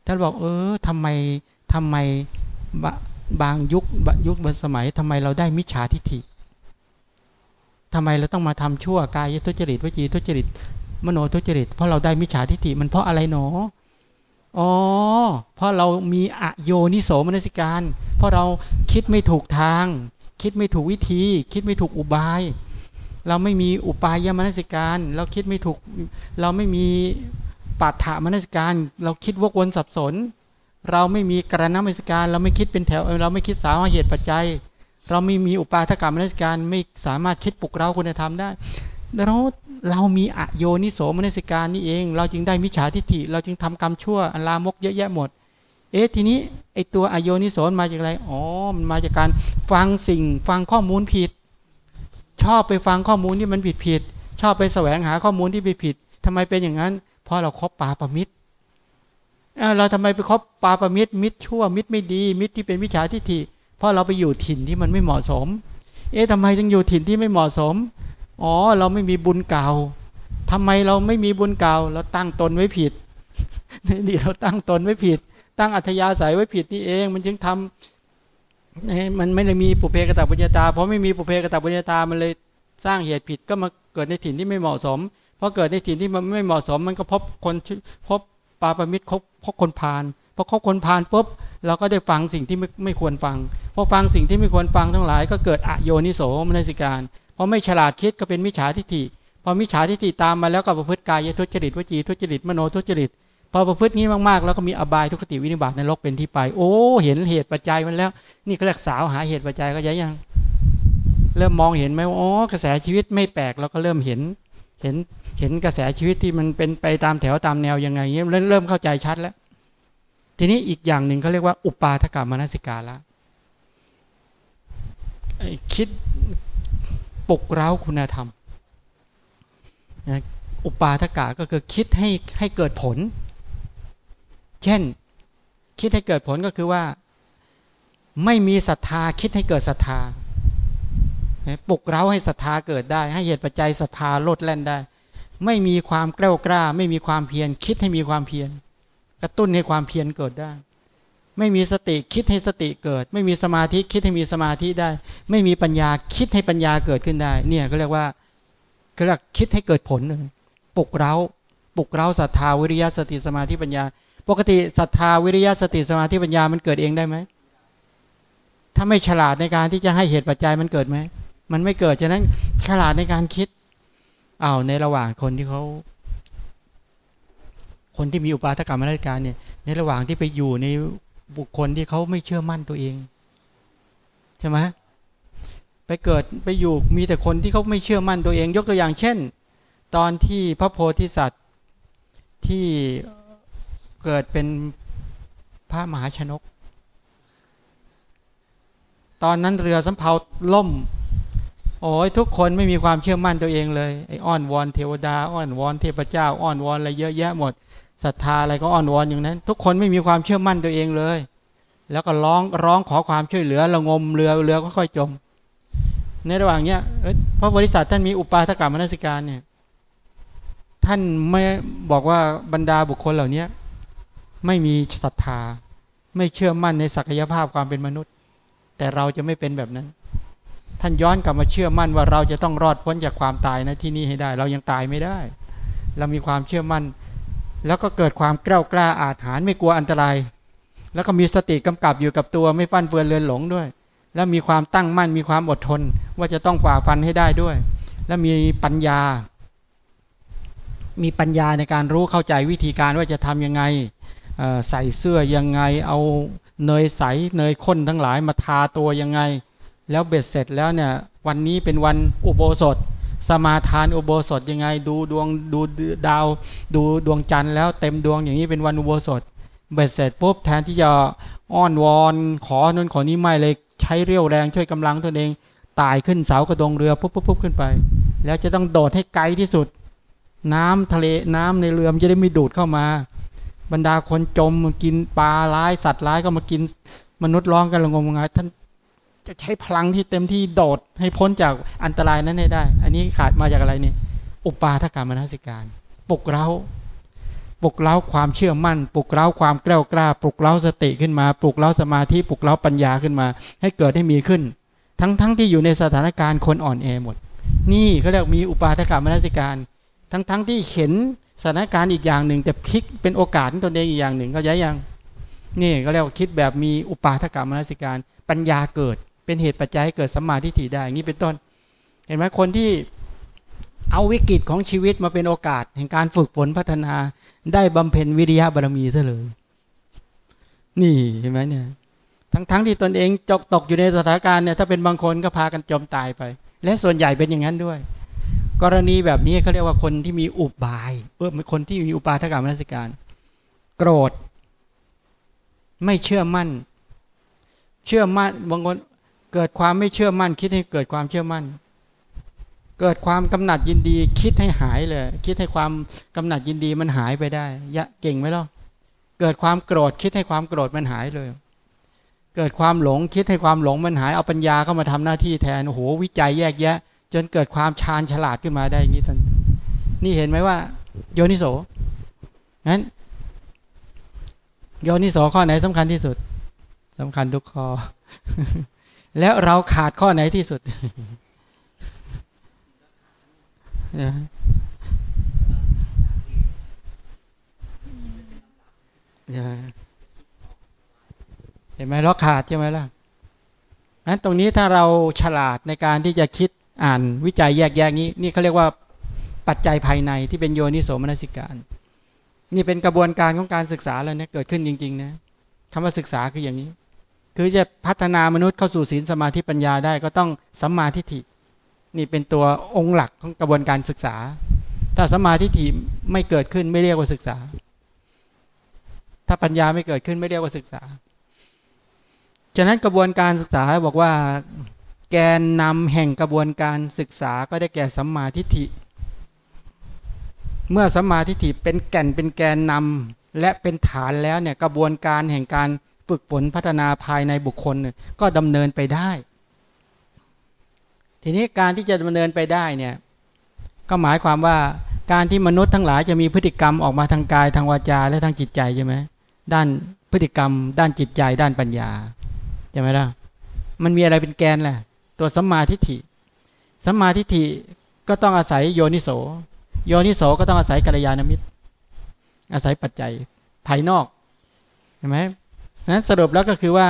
ท่านบอกเออทำไมทำไมบางยุคยุคบนสมัยทำไมเราได้มิจฉาทิฏฐิ ทำไมเราต้องมาทำชั่วกายทุจริตวจีทุจริต มโนทุจริต เพราะเราได้มิจฉาทิฏฐิมันเพราะอะไรหนออ๋อเพราะเรามีอโยนิโสมนสิการ เพราะเราคิดไม่ถูกทาง คิดไม่ถูกวิธี คิดไม่ถูกอุบาย เราไม่มีอุปายมนสิการ เราคิดไม่ถูก เราไม่มีปัฏฐามนสิการ เราคิดวกวนสับสน เราไม่มีกรณมนสิการ เราไม่คิดเป็นแถว เราไม่คิดสาวเหตุปัจจัย เราไม่มีอุปาทกรรมมนสิการไม่สามารถคิดปลุกเราคุณธรรมได้แล้วเรามีอโยนิโสมนสิการนี่เอง เราจึงได้มิจฉาทิฏฐิ เราจึงทำกรรมชั่วอันลามกเยอะแยะหมด เอ๊ะทีนี้ไอตัวอโยนิโสมาจากอะไรอ๋อมันมาจากการฟังสิ่งฟังข้อมูลผิด ชอบไปฟังข้อมูลที่มันผิดผิดชอบไปแสวงหาข้อมูลที่ผิดผิดทำไมเป็นอย่างนั้น เพราะเราครบปาประมิตรเราทำไมไปคบปาประมิตรมิตรชั่วมิตรไม่ดี มิตรที่เป็นมิจฉาทิฏฐิ เพราะเราไปอยู่ถิ่นที่มันไม่เหมาะสม เอ๊ะทำไมจึงอยู่ถิ่นที่ไม่เหมาะสม อ๋อ เราไม่มีบุญเก่าทำไมเราไม่มีบุญเก่า เราตั้งตนไว้ผิดนี่เราตั้งตนไว้ผิด ตั้งอัธยาศัยไว้ผิดนี่เอง มันจึงทำมันไม่ได้มีปุเพกตปุญญาตา เพราะไม่มีปุเพกตปุญญาตา มันเลยสร้างเหตุผิดก็มาเกิดในถิ่นที่ไม่เหมาะสมพอเกิดในถิ่นที่มันไม่เหมาะสม มันก็พบคนพบปาปมิตรพบพบคนพาล พอคบคนพาลปุ๊บเราก็ได้ฟังสิ่งที่ไม่ไม่ควรฟังพอฟังสิ่งที่ไม่ควรฟังทั้งหลาย ก็เกิดอโยนิโสมนสิการพอไม่ฉลาดคิดก็เป็นมิจฉาทิฏฐิพอมิจฉาทิฏฐิตามมาแล้วก็ประพฤติกายทุจริตวจีทุจริตมโนทุจริตพอประพฤติงี้มากๆ แล้วก็มีอบายทุกขติวินิบาตในโลกเป็นที่ไป โอ้ เห็นเหตุปัจจัยมันแล้ว นี่ก็เรียกสาวหาเหตุปัจจัยก็ยังเริ่มมองเห็นไหมอ๋อกระแสชีวิตไม่แปลกเราก็เริ่มเห็น เห็นเห็นกระแสชีวิตที่มันเป็นไปตามแถวตามแนวยังไงเริ่มเริ่มเข้าใจชัดแล้ว ทีนี้อีกอย่างหนึ่งเขาเรียกว่า อุปาทกรรมนสิกาละคิดปลุกเร้าคุณธรรมอุปาทกะก็คือคิดให้ให้เกิดผล เช่น คิดให้เกิดผลก็คือว่า ไม่มีศรัทธาคิดให้เกิดศรัทธาปลุกเร้าให้ศรัทธาเกิดได้ ให้เหตุปัจจัยศรัทธาลดแล่นได้ ไม่มีความกล้ากล้า ไม่มีความเพียรคิดให้มีความเพียร กระตุ้นให้ความเพียรเกิดได้ ไม่มีสติคิดให้สติเกิด ไม่มีสมาธิคิดให้มีสมาธิได้ ไม่มีปัญญาคิดให้ปัญญาเกิดขึ้นได้ เนี่ยก็เรียกว่าก็เรียกคิดให้เกิดผลเลยปลุกเร้าปลุกเร้าศรัทธาวิริยะสติสมาธิปัญญา ปกติศรัทธาวิริยะสติสมาธิปัญญามันเกิดเองได้ไหมถ้าไม่ฉลาดในการที่จะให้เหตุปัจจัยมันเกิดไหมมันไม่เกิดฉะนั้นฉลาดในการคิดเอาในระหว่างคนที่เขา คนที่มีอุปาทกรรมราชการเนี่ย ในระหว่างที่ไปอยู่ในบุคคลที่เขาไม่เชื่อมั่นตัวเองใช่ไหมไปเกิดไปอยู่มีแต่คนที่เขาไม่เชื่อมั่นตัวเอง ยกตัวอย่างเช่น ตอนที่พระโพธิสัตว์ที่เกิดเป็นพระมหาชนก ตอนนั้นเรือสำเภาล่ม โอ้ยทุกคนไม่มีความเชื่อมั่นตัวเองเลยไอ้อ้อนวอนเทวดา อ้อนวอนเทพเจ้า อ้อนวอนอะไรเยอะแยะหมด ศรัทธาอะไรก็อ้อนวอนอย่างนั้น ทุกคนไม่มีความเชื่อมั่นตัวเองเลย แล้วก็ร้องร้องขอความช่วยเหลือระงมเรือเรือก็ค่อยจม ในระหว่างเนี้ยพระบริษัทท่านมีอุปาทกรรมนสิการเนี่ยท่านไม่บอกว่าบรรดาบุคคลเหล่านี้ไม่มีศรัทธา ไม่เชื่อมั่นในศักยภาพความเป็นมนุษย์ แต่เราจะไม่เป็นแบบนั้น ท่านย้อนกลับมาเชื่อมั่นว่าเราจะต้องรอดพ้นจากความตายนะที่นี่ให้ได้ เรายังตายไม่ได้ เรามีความเชื่อมั่น แล้วก็เกิดความกล้ากล้าอาถรรพ์ไม่กลัวอันตราย แล้วก็มีสติกำกับอยู่กับตัวไม่ฟั่นเฟือนเลือนหลงด้วย แล้วมีความตั้งมั่นมีความอดทน ว่าจะต้องฝ่าฟันให้ได้ด้วย และมีปัญญา มีปัญญาในการรู้เข้าใจวิธีการว่าจะทำยังไงใส่เสื้อยังไงเอาเนยใสเนยข้นทั้งหลายมาทาตัวยังไง แล้วเบ็ดเสร็จแล้วเนี่ยวันนี้เป็นวันอุโบสถ สมาทานอุโบสถยังไง ดูดวงดูดาว ดูดวงจันทร์แล้วเต็มดวงอย่างนี้เป็นวันอุโบสถเบ็ดเสร็จปุ๊บแทนที่จะอ้อนวอนขอนู้นขอนี้ไม่เลยใช้เรี่ยวแรงช่วยกำลังตนเองตายขึ้นเสากระดงเรือปุ๊บปุ๊บปุ๊บขึ้นไป แล้วจะต้องโดดให้ไกลที่สุด น้ำทะเลน้ำในเรือมันจะได้ไม่ดูดเข้ามา บรรดาคนจมกินปลาร้ายสัตว์ร้ายก็มากินมนุษย์ร้องกันละงมงายท่าน จะใช้พลังที่เต็มที่โดดให้พ้นจากอันตรายนั้นได้ อันนี้ขาดมาจากอะไรนี่ อุปาทกรรมนสิการ ปลุกเราปลุกเร้าความเชื่อมั่น ปลุกเร้าความกล้ากล้า ปลุกเร้าสติขึ้นมา ปลุกเร้าสมาธิ ปลุกเร้าปัญญาขึ้นมา ให้เกิดให้มีขึ้น ทั้งทั้งที่อยู่ในสถานการณ์คนอ่อนแอหมด นี่เขาเรียกมีอุปาทกรรมนสิการ ทั้งทั้งที่เห็นสถานการณ์อีกอย่างหนึ่งแต่พลิกเป็นโอกาสของตนเองอีกอย่างหนึ่งก็ย้ายยังนี่ก็เรียกว่าคิดแบบมีอุปาทกรรมมนสิการ ปัญญาเกิด เป็นเหตุปัจจัยให้เกิดสัมมาทิฏฐิได้อย่างนี้เป็นต้น เห็นไหมคนที่เอาวิกฤตของชีวิตมาเป็นโอกาส แห่งการฝึกฝนพัฒนาได้บำเพ็ญวิริยะบารมีซะเลย นี่เห็นไหมเนี่ย ทั้งๆทที่ตนเองจกตกอยู่ในสถานการณ์เนี่ยถ้าเป็นบางคนก็พากันจมตายไป และส่วนใหญ่เป็นอย่างนั้นด้วย กรณีแบบนี้เขาเรียกว่าคนที่มีอุบายเออเป็นคนที่มีอุปาทกรรมนสิการ โกรธ ไม่เชื่อมั่น เชื่อมั่นบางคน เกิดความไม่เชื่อมั่น คิดให้เกิดความเชื่อมั่น เกิดความกำหนัดยินดี คิดให้หายเลย คิดให้ความกำหนัดยินดีมันหายไปได้ยะเก่งไหมล่ะเกิดความโกรธคิดให้ความโกรธมันหายเลย เกิดความหลงคิดให้ความหลงมันหายเอาปัญญาเข้ามาทำหน้าที่แทนโอ้โหวิจัยแยกแยะ จนเกิดความชาญฉลาดขึ้นมาได้อย่างนี้ท่านนี่เห็นไหมว่า โยนิโสนั้นโยนิโสข้อไหนสำคัญที่สุดสำคัญทุกข้อ แล้วเราขาดข้อไหนที่สุดเห็นไหมเราขาดใช่ไหมล่ะนั้นตรงนี้ถ้าเราฉลาดในการที่จะคิดอ่านวิจัยแยกแยะนี้ นี่เขาเรียกว่าปัจจัยภายในที่เป็นโยนิโสมนสิการ นี่เป็นกระบวนการของการศึกษาแล้วเนี่ยเกิดขึ้นจริง ๆ นะคำว่าศึกษาคืออย่างนี้ คือจะพัฒนามนุษย์เข้าสู่ศีลสมาธิปัญญาได้ก็ต้องสัมมาทิฏฐิ นี่เป็นตัวองค์หลักของกระบวนการศึกษา ถ้าสัมมาทิฏฐิไม่เกิดขึ้นไม่เรียกว่าศึกษา ถ้าปัญญาไม่เกิดขึ้นไม่เรียกว่าศึกษา ฉะนั้นกระบวนการศึกษาบอกว่าแกนนำแห่งกระบวนการศึกษาก็ได้แก่สัมมาทิฏฐิ เมื่อสัมมาทิฏฐิเป็นแก่นเป็นแกนนำและเป็นฐานแล้วเนี่ยกระบวนการแห่งการ ฝึกฝนพัฒนาภายในบุคคลก็ดำเนินไปได้ ทีนี้การที่จะดำเนินไปได้เนี่ยก็หมายความว่าการที่มนุษย์ทั้งหลายจะมีพฤติกรรมออกมาทางกายทางวาจาและทางจิตใจใช่ไหมด้านพฤติกรรม ด้านจิตใจ ด้านปัญญาใช่ไหมล่ะมันมีอะไรเป็นแกนแหละตัวสัมมาทิฏฐิสัมมาทิฏฐิก็ต้องอาศัยโยนิโส โยนิโสก็ต้องอาศัยกัลยาณมิตร อาศัยปัจจัยภายนอกเห็นไหม นั้นสรุปแล้วก็คือว่า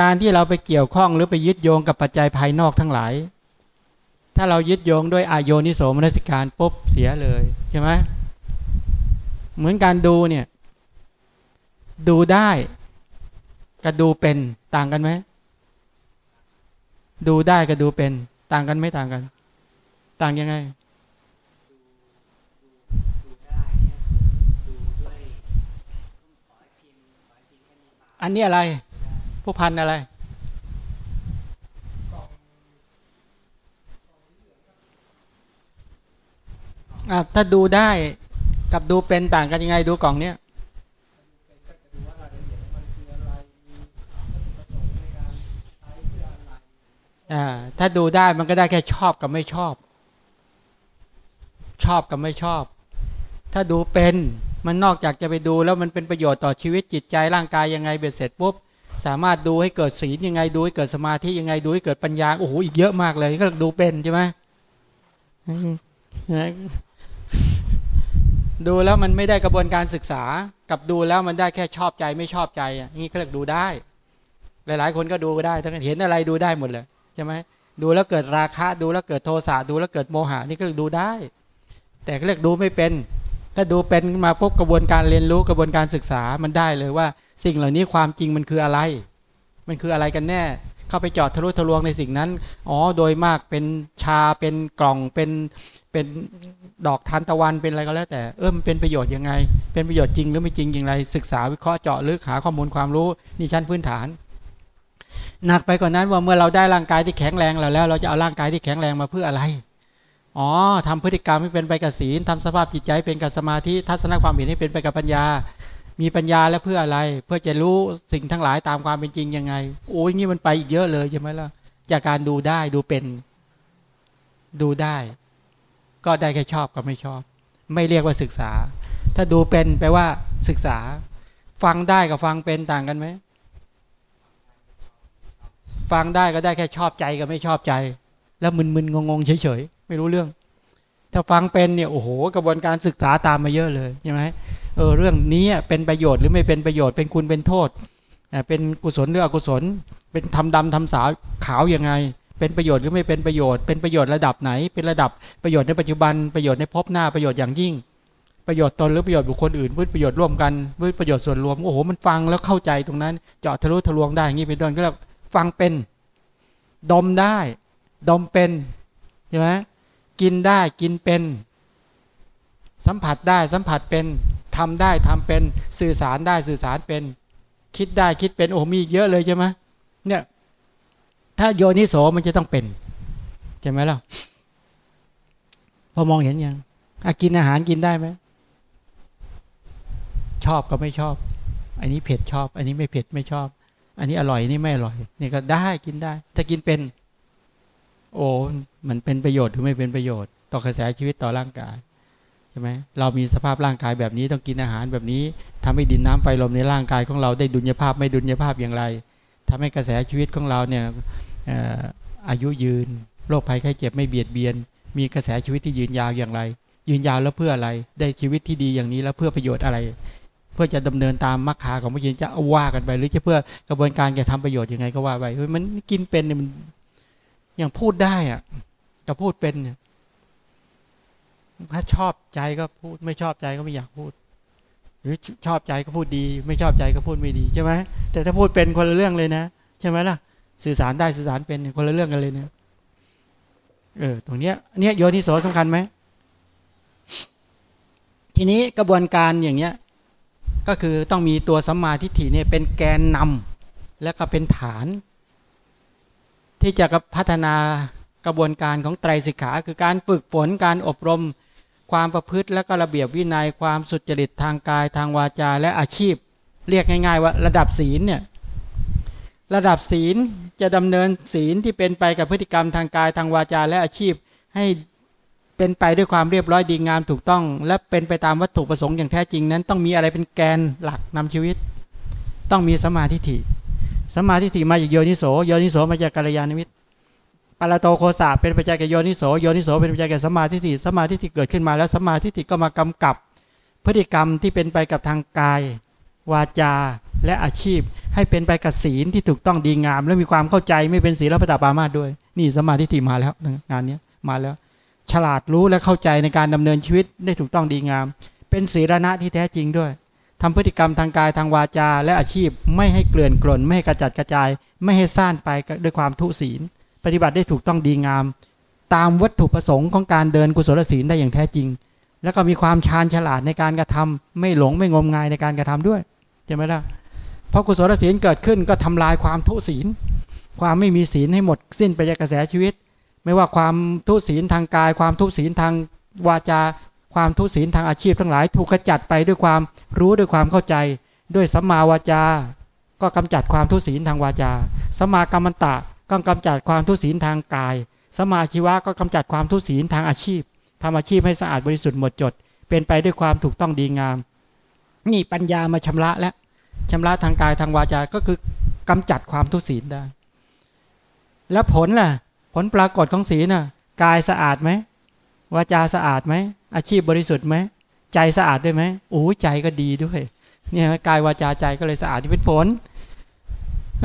การที่เราไปเกี่ยวข้องหรือไปยึดโยงกับปัจจัยภายนอกทั้งหลาย ถ้าเรายึดโยงด้วยอายโยนิโสมนสิการปุ๊บเสียเลยใช่ไหมเหมือนการดูเนี่ยดูได้กับดูเป็นต่างกันไหมดูได้กับดูเป็น ต่างกันไม่ต่างกัน ต่างยังไง อันนี้อะไร ผู้พันอะไร ถ้าดูได้กับดูเป็นต่างกันยังไงดูกล่องเนี้ยถ้าดูได้มันก็ได้แค่ชอบกับไม่ชอบ ชอบกับไม่ชอบ ถ้าดูเป็น มันนอกจากจะไปดูแล้วมันเป็นประโยชน์ต่อชีวิตจิตใจร่างกายยังไงเบ็ดเสร็จปุ๊บสามารถดูให้เกิดศีลยังไงดูให้เกิดสมาธิยังไงดูให้เกิดปัญญาโอ้โหอีกเยอะมากเลยก็ดูเป็นใช่ไหมดูแล้วมันไม่ได้กระบวนการศึกษา กับดูแล้วมันได้แค่ชอบใจไม่ชอบใจอะนี่ก็เรียกดูได้ หลาย ๆ คนก็ดูได้ทั้งเห็นอะไรดูได้หมดเลยใช่ไหมดูแล้วเกิดราคะดูแล้วเกิดโทสะดูแล้วเกิดโมหะนี่ก็เรียกดูได้ แต่ก็เรียกดูไม่เป็น ถ้าดูเป็นมาพบกระบวนการเรียนรู้กระบวนการศึกษามันได้เลยว่า สิ่งเหล่านี้ความจริงมันคืออะไร มันคืออะไรกันแน่ เข้าไปเจอดทะลุทะลวงในสิ่งนั้น อ๋อโดยมากเป็นชาเป็นกล่องเป็นเป็นดอกทานตะวันเป็นอะไรก็แล้ว แต่เออมันเป็นประโยชน์ยังไง เป็นประโยชน์จริงหรือไม่จริงอย่างไร ศึกษาวิเคราะห์เจาะลึกหาข้อมูลความรู้นี่ชั้นพื้นฐานหนักไปกว่านั้นว่าเมื่อเราได้ร่างกายที่แข็งแรงแล้วแล้ว เราจะเอาร่างกายที่แข็งแรงมาเพื่ออะไร อ๋อทำพฤติกรรมให้เป็นไปกับศีลทำสภาพจิตใจเป็นกับสมาธิทัศนความเห็นให้เป็นไปกับปัญญา มีปัญญาแล้วเพื่ออะไร เพื่อจะรู้สิ่งทั้งหลายตามความเป็นจริงยังไง โอ้ยงี้มันไปอีกเยอะเลยใช่ไหมล่ะจากการดูได้ดูเป็น ดูได้ ก็ได้แค่ชอบกับไม่ชอบ ไม่เรียกว่าศึกษา ถ้าดูเป็นแปลว่าศึกษา ฟังได้กับฟังเป็นต่างกันไหมฟังได้ก็ได้แค่ชอบใจกับไม่ชอบใจ แล้วมึนๆงงๆเฉยๆ ไม่รู้เรื่อง ถ้าฟังเป็นเนี่ยโอ้โหกระบวนการศึกษาตามมาเยอะเลยใช่ไหมเออเรื่องนี้เป็นประโยชน์หรือไม่เป็นประโยชน์เป็นคุณเป็นโทษเป็นกุศลหรืออกุศล เป็นทำดำทำสาวขาวยังไง เป็นประโยชน์หรือไม่เป็นประโยชน์ เป็นประโยชน์ระดับไหน เป็นระดับประโยชน์ในปัจจุบันประโยชน์ในภพหน้าประโยชน์อย่างยิ่ง ประโยชน์ตนหรือประโยชน์บุคคลอื่นเพื่อประโยชน์ร่วมกันเพื่อประโยชน์ส่วนรวมโอ้โหมันฟังแล้วเข้าใจตรงนั้น เจาะทะลุทะลวงได้อย่างนี้เป็นต้นก็เรียกฟังเป็นดมได้ ดมเป็นใช่ไหม กินได้กินเป็น สัมผัสได้สัมผัสเป็นทำได้ทำเป็นสื่อสารได้สื่อสารเป็น คิดได้คิดเป็นโอ้มีเยอะเลยใช่ไหมเนี่ยถ้าโยนิโสมันจะต้องเป็นใช่ไหมล่ะพอมองเห็นยังอกินอาหารกินได้ไหมชอบก็ไม่ชอบ อันนี้เผ็ดชอบ อันนี้ไม่เผ็ดไม่ชอบ อันนี้อร่อยนี่ไม่อร่อยนี่ก็ได้กินได้ ถ้ากินเป็น โอ้ มันเป็นประโยชน์หรือไม่เป็นประโยชน์ ต่อกระแสชีวิตต่อร่างกายใช่ไหมเรามีสภาพร่างกายแบบนี้ต้องกินอาหารแบบนี้ทำให้ดินน้ำไฟลมในร่างกายของเราได้ดุลยภาพไม่ดุลยภาพอย่างไรทำให้กระแสชีวิตของเราเนี่ยอายุยืนโรคภัยไข้เจ็บไม่เบียดเบียน มีกระแสชีวิตที่ยืนยาวอย่างไร ยืนยาวแล้วเพื่ออะไร ได้ชีวิตที่ดีอย่างนี้แล้วเพื่อประโยชน์อะไร เพื่อจะดำเนินตามมรรคาของพระยินจะว่ากันไป หรือจะเพื่อกระบวนการจะทำประโยชน์ยังไงก็ว่าไปมันกินเป็นเนี่ยมันอย่างพูดได้อะ จะพูดเป็นเนี่ยถ้าชอบใจก็พูด ไม่ชอบใจก็ไม่อยากพูด หรือชอบใจก็พูดดี ไม่ชอบใจก็พูดไม่ดีใช่ไหมแต่ถ้าพูดเป็นคนละเรื่องเลยนะ ใช่ไหมล่ะ สื่อสารได้สื่อสารเป็นคนละเรื่องกันเลยนะเออตรงเนี้ยเนี้ยโยนิโสสำคัญไหมทีนี้กระบวนการอย่างเนี้ย ก็คือต้องมีตัวสัมมาทิฏฐิเนี่ยเป็นแกนนำและก็เป็นฐาน ที่จะพัฒนา กระบวนการของไตรสิกขา คือการฝึกฝนการอบรม ความประพฤติและก็ระเบียบวินัยความสุจริตทางกายทางวาจาและอาชีพ เรียกง่าย ๆ ว่าระดับศีลเนี่ยระดับศีลจะดำเนินศีลที่เป็นไปกับพฤติกรรมทางกายทางวาจาและอาชีพให้เป็นไปด้วยความเรียบร้อยดีงามถูกต้อง และเป็นไปตามวัตถุประสงค์อย่างแท้จริงนั้น ต้องมีอะไรเป็นแกนหลักนำชีวิต ต้องมีสมาธิฐิสมาธิฐิมาจากโยนิโสโยนิโสมาจากกัลยาณมิตร ปารโตโคสาเป็นปัจจัยแก่โยนิโสโยนิโสเป็นปัจจัยแก่สมาธิฐิสมาธิฐิเกิดขึ้นมาแล้วสมาธิฐิก็มากำกับ พฤติกรรมที่เป็นไปกับทางกาย วาจาและอาชีพ ให้เป็นไปกับศีลที่ถูกต้องดีงาม และมีความเข้าใจไม่เป็นศีลปตปามาด้วย นี่สมาธิฐิมาแล้วงานนี้มาแล้ว ฉลาดรู้และเข้าใจในการดำเนินชีวิตได้ถูกต้องดีงาม เป็นศีลณะที่แท้จริงด้วยทำพฤติกรรมทางกายทางวาจาและอาชีพ ไม่ให้เกลื่อนกล่น ไม่ให้กระจัดกระจาย ไม่ให้ซ่านไปด้วยความทุศีล ปฏิบัติได้ถูกต้องดีงาม ตามวัตถุประสงค์ของการเดินกุศลศีลได้อย่างแท้จริง แล้วก็มีความชาญฉลาดในการกระทำไม่หลงไม่งมงายในการกระทำด้วยใช่ไหมล่ะพอกุศลศีลเกิดขึ้นก็ทำลายความทุศีล ความไม่มีศีลให้หมดสิ้นไปจากกระแสชีวิต ไม่ว่าความทุศีลทางกาย ความทุศีลทางวาจา ความทุศีลทางอาชีพทั้งหลาย ถูกขจัดไปด้วยความรู้ด้วยความเข้าใจ ด้วยสัมมาวาจา ก็กำจัดความทุศีลทางวาจาสัมมากรรมัน ตะก็กำจัดความทุศีลทางกาย สมาชีวะก็กำจัดความทุศีลทางอาชีพทำอาชีพให้สะอาดบริสุทธิ์หมดจด เป็นไปด้วยความถูกต้องดีงาม นี่ปัญญามาชำระและชำระทางกายทางวาจา ก็คือกำจัดความทุศีลได้ แล้วผลล่ะ ผลปรากฏของศีลน่ะ กายสะอาดไหมวาจาสะอาดไหมอาชีพบริสุทธิ์ไหมใจสะอาดด้วยไหมโอ้ใจก็ดีด้วย เนี่ยกายวาจาใจก็เลยสะอาดที่เป็นผล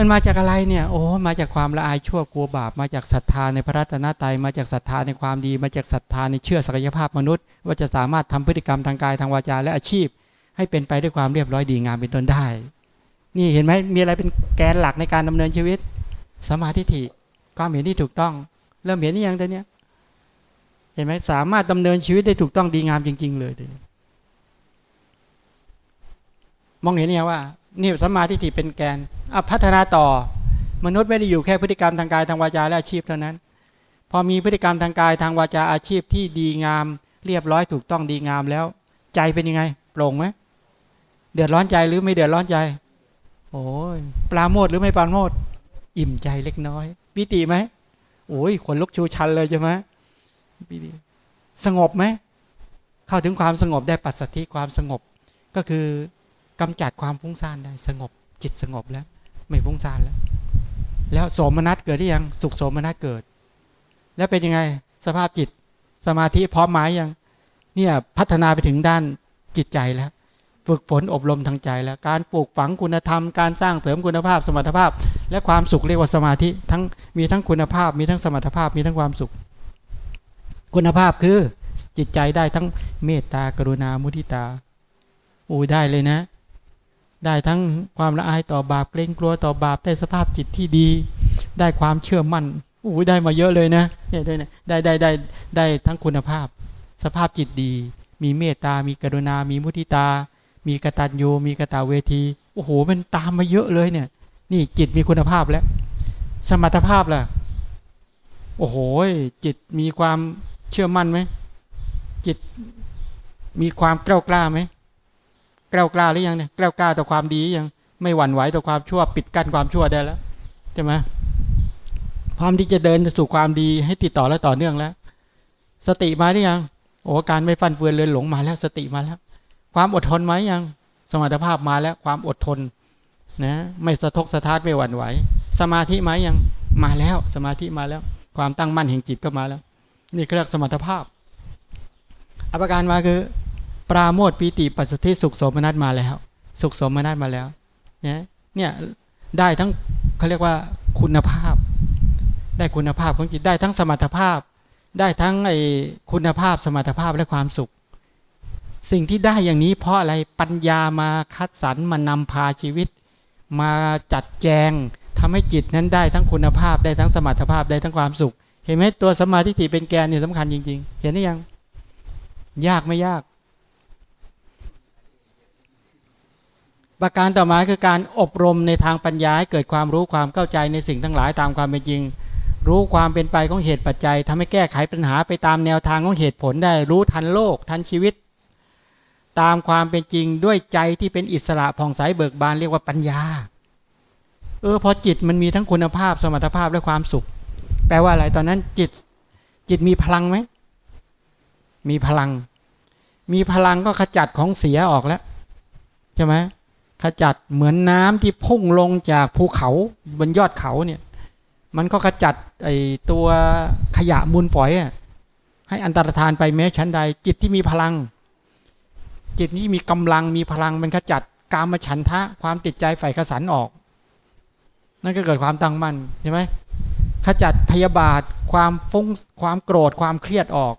มันมาจากอะไรเนี่ย โอ้ มาจากความละอายชั่วกลัวบาป มาจากศรัทธาในพระรัตนตรัย มาจากศรัทธาในความดี มาจากศรัทธาในเชื่อศักยภาพมนุษย์ ว่าจะสามารถทำพฤติกรรมทางกายทางวาจาและอาชีพ ให้เป็นไปด้วยความเรียบร้อยดีงามเป็นต้นได้ นี่เห็นไหมมีอะไรเป็นแกนหลักในการดำเนินชีวิต สมาธิิความเห็นที่ถูกต้อง เริ่มเห็นนี่ยังตอนนี้เห็นไหมสามารถดำเนินชีวิตได้ถูกต้องดีงามจริง ๆ เลยมองเห็นยังว่า นี่สมาธิิเป็นแกนอพัฒนาต่อ มนุษย์ไม่ได้อยู่แค่พฤติกรรมทางกายทางวาจาและอาชีพเท่านั้น พอมีพฤติกรรมทางกายทางวาจาอาชีพที่ดีงาม เรียบร้อยถูกต้องดีงามแล้ว ใจเป็นยังไง โปร่งไหมเดือดร้อนใจหรือไม่เดือดร้อนใจ โอ้ยปลาโมดหรือไม่ปลาโมดอิ่มใจเล็กน้อยปิติไหมโอ้ยขนลุกชูชันเลยใช่ไหมปิติสงบไหมเข้าถึงความสงบได้ปัสสติความสงบก็คือ กำจัดความฟุ้งซ่านได้สงบจิตสงบแล้ว ไม่ฟุ้งซ่านแล้ว แล้วโสมนัสเกิดที่ยังสุขโสมนัสเกิด แล้วเป็นยังไงสภาพจิตสมาธิพร้อมไหมยังเนี่ยพัฒนาไปถึงด้านจิตใจแล้ว ฝึกฝนอบรมทางใจแล้ว การปลูกฝังคุณธรรมการสร้างเสริมคุณภาพสมรรถภาพ และความสุขเรียกว่าสมาธิทั้งมีทั้งคุณภาพ มีทั้งสมรรถภาพมีทั้งความสุข คุณภาพคือจิตใจได้ทั้งเมตตากรุณามุทิตาอู้ได้เลยนะ ได้ทั้งความละอายต่อบาปเกรงกลัวต่อบาปได้สภาพจิตที่ดี ได้ความเชื่อมั่นอู้ได้มาเยอะเลยนะเนี่ยได้ได้ได้ได้ได้ทั้งคุณภาพ สภาพจิตดี มีเมตตา มีกรุณา มีมุทิตา มีกตัญญูมีกตาเวทีโอ้โหมันตามมาเยอะเลยเนี่ย นี่จิตมีคุณภาพแล้ว สมรรถภาพล่ะโอ้โหจิตมีความเชื่อมั่นไหมจิตมีความกล้ากล้าไหม กล้ากล้าหรือยังเนี่ยกล้ากล้าต่อความดียังไม่หวั่นไหวต่อความชั่วปิดกั้นความชั่วได้แล้วใช่ไหมพร้อมที่จะเดินสู่ความดีให้ติดต่อและต่อเนื่องแล้ว สติมาหรือยังโอ้การไม่ฟันเฟือนเลือนหลงมาแล้วสติมาแล้ว ความอดทนไหมยัง สมรรถภาพมาแล้วความอดทนนะไม่สะทกสะท้านไม่หวั่นไหว สมาธิไหมยังมาแล้วสมาธิมาแล้ว ความตั้งมั่นแห่งจิตก็มาแล้ว นี่เรียกสมรรถภาพอภิการมาคือ ปราโมทปีติปัสสติสุขสมนัตมาแล้ว สุขสมนัตมาแล้วเนี่ยเนี่ยได้ทั้งเขาเรียกว่าคุณภาพ ได้คุณภาพของจิตได้ทั้งสมรรถภาพ ได้ทั้งไอคุณภาพสมรรถภาพและความสุข สิ่งที่ได้อย่างนี้เพราะอะไรปัญญามาคัดสรรมานำพาชีวิต มาจัดแจงทำให้จิตนั้นได้ทั้งคุณภาพได้ทั้งสมรรถภาพได้ทั้งความสุข เห็นไหมตัวสมาธิเป็นแกนเนี่ยสำคัญจริง ๆ เห็นหรือยัง ยากไม่ยาก ประการต่อมาคือการอบรมในทางปัญญาให้เกิดความรู้ความเข้าใจในสิ่งทั้งหลายตามความเป็นจริง รู้ความเป็นไปของเหตุปัจจัยทำให้แก้ไขปัญหาไปตามแนวทางของเหตุผลได้ รู้ทันโลก ทันชีวิต ตามความเป็นจริงด้วยใจที่เป็นอิสระผ่องใสเบิกบานเรียกว่าปัญญา เออพอจิตมันมีทั้งคุณภาพสมรรถภาพและความสุข แปลว่าอะไรตอนนั้นจิตจิตมีพลังไหมมีพลัง มีพลังก็ขจัดของเสียออกแล้วใช่ไหม ขจัดเหมือนน้ำที่พุ่งลงจากภูเขาบนยอดเขาเนี่ย มันก็ขจัดไอตัวขยะมูลฝอยให้อันตรธานไปแม้ชั้นใด จิตที่มีพลัง จิตนี้มีกำลังมีพลังมันขจัดกามฉันทะความติดใจใฝ่ขสันออก นั่นก็เกิดความตั้งมั่นใช่ไหมขจัดพยาบาทความฟุ้งความโกรธความเครียดออก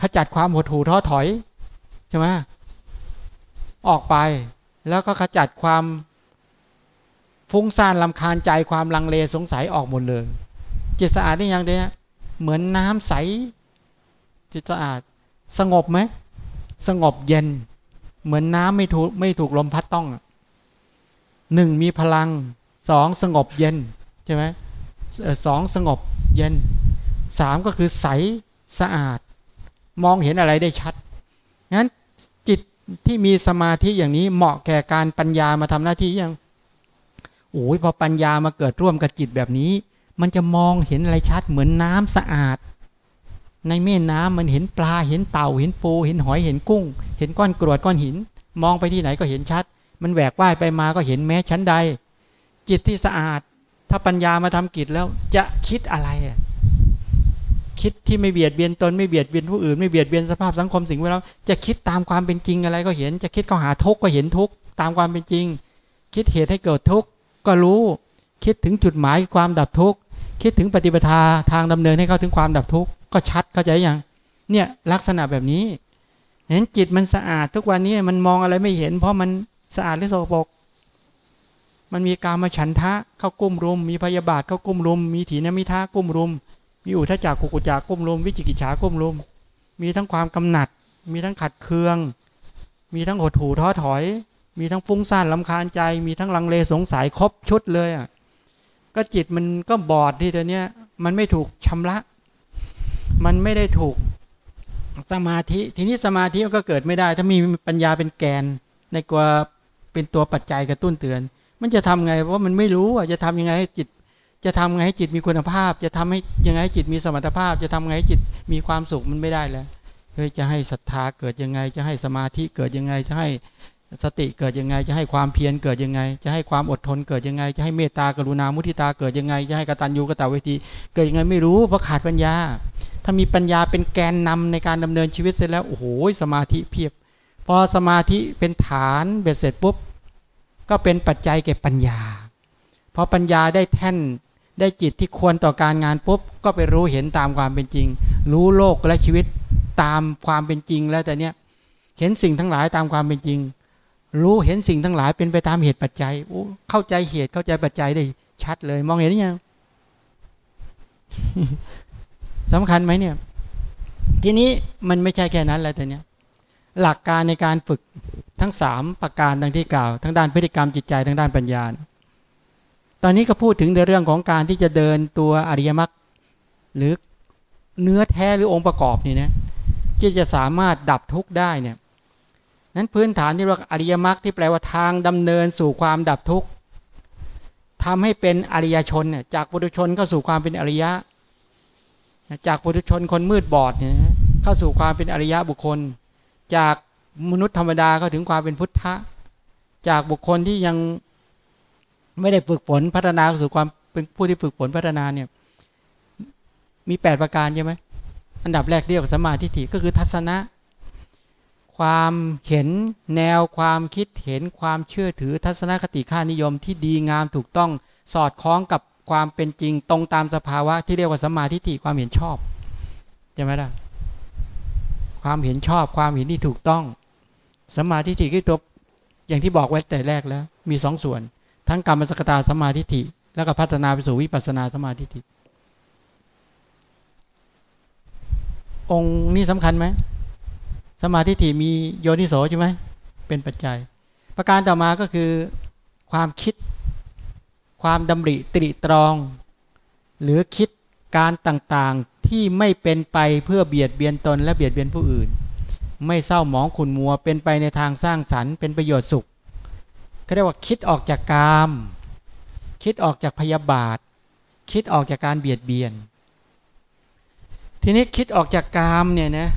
ขจัดความหดหู่ท้อถอยใช่ไหมออกไป แล้วก็ขจัดความฟุ้งซ่านลำคาญใจความลังเลสงสัยออกหมดเลย จิตสะอาดได้ยังเดียเหมือนน้ำใส จิตสะอาดสงบไหมสงบเย็น เหมือนน้ำไม่ถูกไม่ถูกลมพัดต้องหนึ่งมีพลังสองสงบเย็นใช่ไหมสองสงบเย็นสามก็คือใสสะอาด มองเห็นอะไรได้ชัดงั้นจิต ที่มีสมาธิอย่างนี้เหมาะแก่การปัญญามาทำหน้าที่ยังโอ้ยพอปัญญามาเกิดร่วมกับจิตแบบนี้ มันจะมองเห็นอะไรชัดเหมือนน้ำสะอาด ในแม่น้ำมันเห็นปลาเห็นเต่าเห็นปู เห็นหอยเห็นกุ้ง เห็นก้อนกรวดก้อนหิน มองไปที่ไหนก็เห็นชัด มันแหวกว่ายไปมาก็เห็นแม้ชั้นใด จิตที่สะอาด ถ้าปัญญามาทำกิจแล้วจะคิดอะไรอะ คิดที่ไม่เบียดเบียนตนไม่เบียดเบียนผู้อื่นไม่เบียดเบียนสภาพสังคมสิ่งแวดล้อมจะคิดตามความเป็นจริงอะไรก็เห็น จะคิดเข้าหาทุกข์ก็เห็นทุกข์ตามความเป็นจริง คิดเหตุให้เกิดทุกข์ก็รู้ คิดถึงจุดหมายความดับทุกข์คิดถึงปฏิปทาทางดำเนินให้เข้าถึงความดับทุกข์ก็ชัดเข้าใจยังเนี่ยลักษณะแบบนี้ เห็นจิตมันสะอาดทุกวันนี้มันมองอะไรไม่เห็น เพราะมันสะอาดหรือโสโครกมันมีการมาฉันทะเข้ากุ้มรุม มีพยาบาทเข้ากุ้มรุม มีถีนมิทะกุ้มรุม มีอุทจักกุกุจักก้มรุมวิจิกิจฉาก้มรุมมีทั้งความกำหนัด มีทั้งขัดเคือง มีทั้งหดหู่ท้อถอย มีทั้งฟุ้งซ่านลำคาญใจ มีทั้งลังเลสงสัยครบชุดเลยอะก็จิตมันก็บอดที่ตัวเนี้ยมันไม่ถูกชำระ มันไม่ได้ถูกสมาธิ ทีนี้สมาธิก็เกิดไม่ได้ ถ้ามีปัญญาเป็นแกน ในกว่าเป็นตัวปัจจัยกระตุ้นเตือน มันจะทำไงเพราะมันไม่รู้อะจะทำยังไงให้จิต จะทำไงให้จิตมีคุณภาพ จะทำให้ยังไงให้จิตมีสมรรถภาพ จะทำไงให้จิตมีความสุขมันไม่ได้แล้วเฮ้ยจะให้ศรัทธาเกิดยังไง จะให้สมาธิเกิดยังไงจะให้สติเกิดยังไง จะให้ความเพียรเกิดยังไง จะให้ความอดทนเกิดยังไง จะให้เมตตากรุณามุทิตาเกิดยังไง จะให้กตัญญูกตเวที เกิดยังไงไม่รู้เพราะขาดปัญญา ถ้ามีปัญญาเป็นแกนนำในการดำเนินชีวิตเสร็จแล้วโอ้โหสมาธิเพียบ พอสมาธิเป็นฐานเบ็ดเสร็จปุ๊บก็เป็นปัจจัยแก่ปัญญาพอปัญญาได้แท่น ได้จิตที่ควรต่อการงานปุ๊บก็ไปรู้เห็นตามความเป็นจริง รู้โลกและชีวิตตามความเป็นจริงแล้วแต่เนี้ยเห็นสิ่งทั้งหลายตามความเป็นจริง รู้เห็นสิ่งทั้งหลายเป็นไปตามเหตุปัจจัยโอ้เข้าใจเหตุเข้าใจปัจจัยได้ชัดเลย มองเห็นหรือยังสำคัญไหมเนี่ย ทีนี้มันไม่ใช่แค่นั้นแล้วแต่เนี้ยหลักการในการฝึกทั้งสามประการดังที่กล่าว ทั้งด้านพฤติกรรมจิตใจทั้งด้านปัญญา ตอนนี้ก็พูดถึงในเรื่องของการที่จะเดินตัวอริยมรรคหรือเนื้อแท้หรือองค์ประกอบนี่นะที่จะสามารถดับทุกข์ได้เนี่ยนั้นพื้นฐานที่เรียกอริยมรรคที่แปลว่าทางดำเนินสู่ความดับทุกข์ทำให้เป็นอริยชนเนี่ยจากปุถุชนเข้าสู่ความเป็นอริยะ จากปุถุชนคนมืดบอดเนี่ยเข้าสู่ความเป็นอริยะบุคคล จากมนุษย์ธรรมดาเข้าถึงความเป็นพุทธะ จากบุคคลที่ยัง ไม่ได้ฝึกฝนพัฒนาสู่ความเป็นผู้ที่ฝึกฝนพัฒนาเนี่ย มีแปดประการใช่ไหมอันดับแรกเรียกว่าสมมาทิฏฐิก็คือทัศนะ ความเห็นแนวความคิดเห็นความเชื่อถือทัศนคติค่านิยมที่ดีงามถูกต้องสอดคล้องกับความเป็นจริงตรงตามสภาวะที่เรียกว่าสมมาทิฏฐิความเห็นชอบใช่ไหมล่ะความเห็นชอบความเห็นที่ถูกต้องสมมาทิฏฐิคือตัวอย่างที่บอกไว้แต่แรกแล้ว มีสองส่วน ทั้งกรรมสกตาสมาธิฐิแล้วก็พัฒนาไปสู่วิปัสนาสมาธิฐิองค์นี้สำคัญไหมสมาธิฐิมีโยนิโสใช่ไหมเป็นปัจจัย ประการต่อมาก็คือความคิด ความดำริตริตรอง หรือคิดการต่างๆที่ไม่เป็นไปเพื่อเบียดเบียนตนและเบียดเบียนผู้อื่น ไม่เศร้าหมองขุนมัวเป็นไปในทางสร้างสรรค์เป็นประโยชน์สุข เขาเรียกว่าคิดออกจากกาม คิดออกจากพยาบาท คิดออกจากการเบียดเบียน ทีนี้คิดออกจากกามเนี่ยนะ